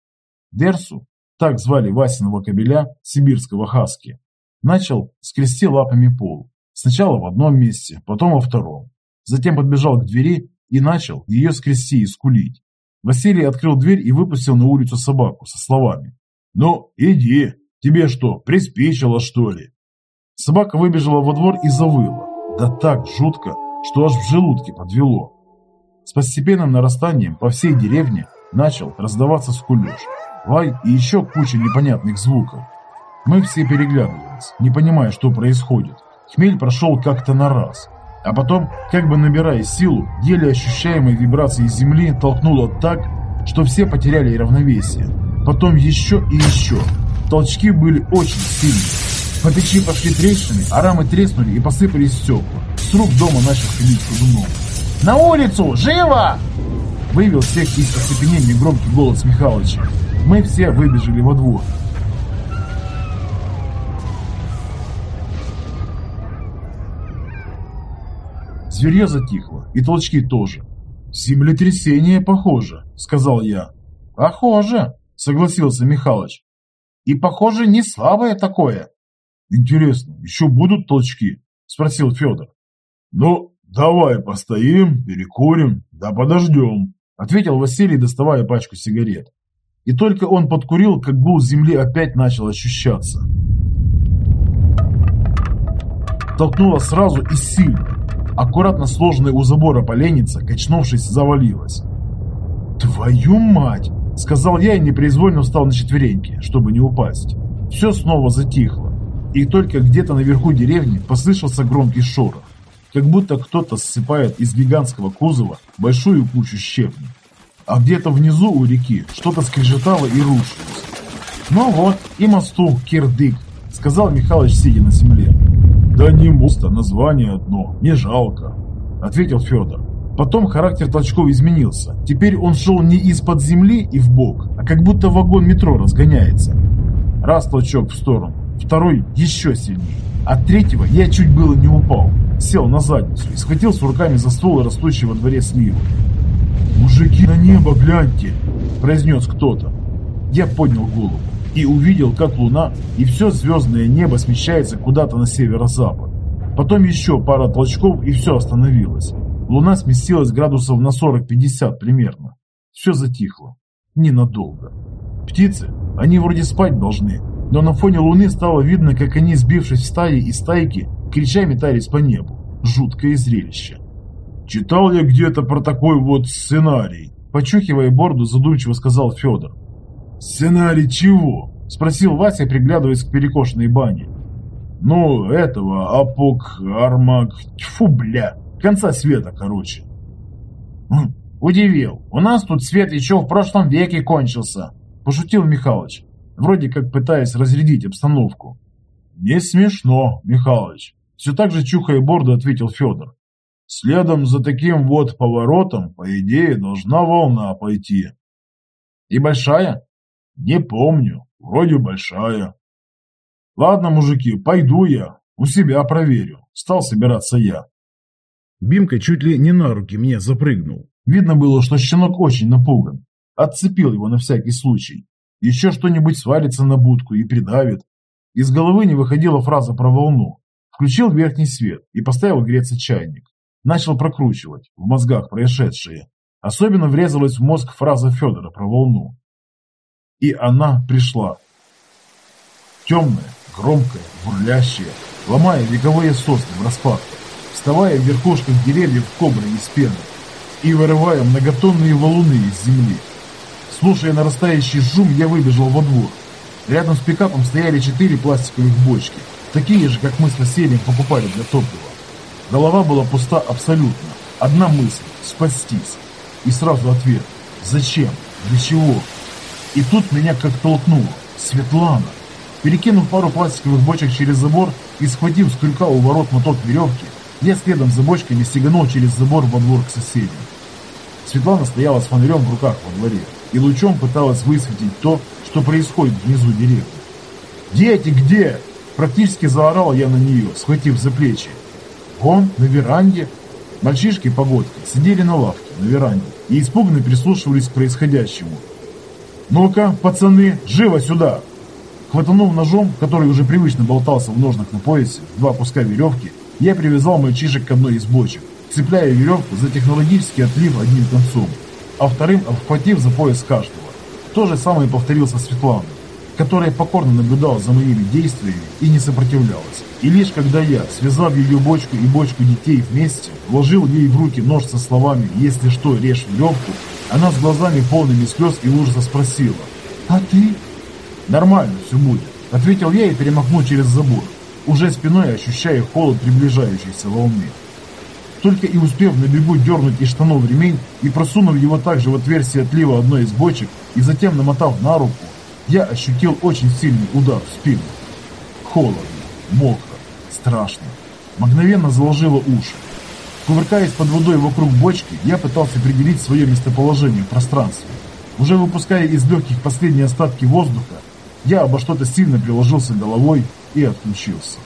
Дерсу, так звали Васиного кобеля, сибирского хаски, начал скрести лапами пол. Сначала в одном месте, потом во втором. Затем подбежал к двери и начал ее скрести и скулить. Василий открыл дверь и выпустил на улицу собаку со словами «Ну, иди, тебе что, приспичило, что ли?» Собака выбежала во двор и завыла, да так жутко, что аж в желудке подвело. С постепенным нарастанием по всей деревне начал раздаваться скулеж, лай и еще куча непонятных звуков. Мы все переглядывались, не понимая, что происходит. Хмель прошел как-то на раз, а потом, как бы набирая силу, еле ощущаемой вибрации земли толкнуло так, что все потеряли равновесие. Потом еще и еще. Толчки были очень сильные. По печи пошли трещины, а рамы треснули и посыпались стекла. С дома начал ходить ходуном. «На улицу! Живо!» Вывел всех из оцепенения громкий голос Михалыча. Мы все выбежали во двор. Зверье затихло, и толчки тоже. «Землетрясение похоже», — сказал я. «Похоже», — согласился Михалыч. «И, похоже, не слабое такое». «Интересно, еще будут толчки?» — спросил Федор. «Ну, давай постоим, перекурим, да подождем», — ответил Василий, доставая пачку сигарет. И только он подкурил, как гул земли опять начал ощущаться. Толкнуло сразу и сильно. Аккуратно сложенная у забора поленница, качнувшись, завалилась. «Твою мать!» – сказал я и непроизвольно встал на четвереньки, чтобы не упасть. Все снова затихло, и только где-то наверху деревни послышался громкий шорох, как будто кто-то ссыпает из гигантского кузова большую кучу щебня. А где-то внизу у реки что-то скрежетало и рушилось. «Ну вот, и мосту, кирдык», – сказал Михалыч, сидя на земле. «Да не моста, название одно, не жалко», — ответил Федор. Потом характер толчков изменился. Теперь он шел не из-под земли и в бок, а как будто вагон метро разгоняется. Раз толчок в сторону, второй еще сильнее. От третьего я чуть было не упал. Сел на задницу и схватился руками за ствол растущей во дворе сливы. «Мужики, на небо гляньте!» – произнес кто-то. Я поднял голову и увидел, как луна и все звездное небо смещается куда-то на северо-запад. Потом еще пара толчков и все остановилось. Луна сместилась градусов на 40-50 примерно. Все затихло. Ненадолго. Птицы, они вроде спать должны, но на фоне луны стало видно, как они, сбившись в стаи и стайки, крича метались по небу. Жуткое зрелище. Читал я где-то про такой вот сценарий. Почухивая борду, задумчиво сказал Федор. «Сценарий чего?» – спросил Вася, приглядываясь к перекошенной бане. «Ну, этого, Апок, Армак, тьфу, бля, конца света, короче». «Хм, «Удивил, у нас тут свет еще в прошлом веке кончился», – пошутил Михалыч, вроде как пытаясь разрядить обстановку. «Не смешно, Михалыч», – все так же чухая борду ответил Федор. «Следом за таким вот поворотом, по идее, должна волна пойти». «И большая?» Не помню, вроде большая. Ладно, мужики, пойду я, у себя проверю. Стал собираться я. Бимка чуть ли не на руки мне запрыгнул. Видно было, что щенок очень напуган. Отцепил его на всякий случай. Еще что-нибудь свалится на будку и придавит. Из головы не выходила фраза про волну. Включил верхний свет и поставил греться чайник. Начал прокручивать в мозгах происшедшее. Особенно врезалась в мозг фраза Федора про волну. И она пришла. Темная, громкая, бурлящая, ломая вековые сосны в распадках, вставая в верхушках деревьев коброй из пены и вырывая многотонные валуны из земли. Слушая нарастающий шум, я выбежал во двор. Рядом с пикапом стояли четыре пластиковых бочки, такие же, как мы с Василием покупали для топлива. Голова была пуста абсолютно. Одна мысль – спастись. И сразу ответ – зачем? Для чего? И тут меня как толкнуло. Светлана. Перекинув пару пластиковых бочек через забор и схватив с крюка у ворот моток веревки, я следом за бочками стеганул через забор во двор к соседям. Светлана стояла с фонарем в руках во дворе и лучом пыталась высветить то, что происходит внизу деревни. «Дети, где?» Практически заорал я на нее, схватив за плечи. «Он на веранде?» Мальчишки-погодки сидели на лавке на веранде и испуганно прислушивались к происходящему. «Ну-ка, пацаны, живо сюда!» Хватанув ножом, который уже привычно болтался в ножнах на поясе, два куска веревки, я привязал мальчишек к одной из бочек, цепляя веревку за технологический отлив одним концом, а вторым обхватив за пояс каждого. То же самое повторил со которая покорно наблюдала за моими действиями и не сопротивлялась. И лишь когда я, связав ее бочку и бочку детей вместе, вложил ей в руки нож со словами «Если что, режь веревку», она с глазами полными слез и ужаса спросила «А ты?» «Нормально все будет», — ответил я и перемахнул через забор, уже спиной ощущая холод приближающейся волны. Только и успев на бегу дернуть из штанов ремень и просунув его также в отверстие отлива одной из бочек и затем намотав на руку, я ощутил очень сильный удар в спину. Холодно, мокро, страшно. Мгновенно заложило уши. Кувыркаясь под водой вокруг бочки, я пытался определить свое местоположение в пространстве. Уже выпуская из легких последние остатки воздуха, я обо что-то сильно приложился головой и отключился.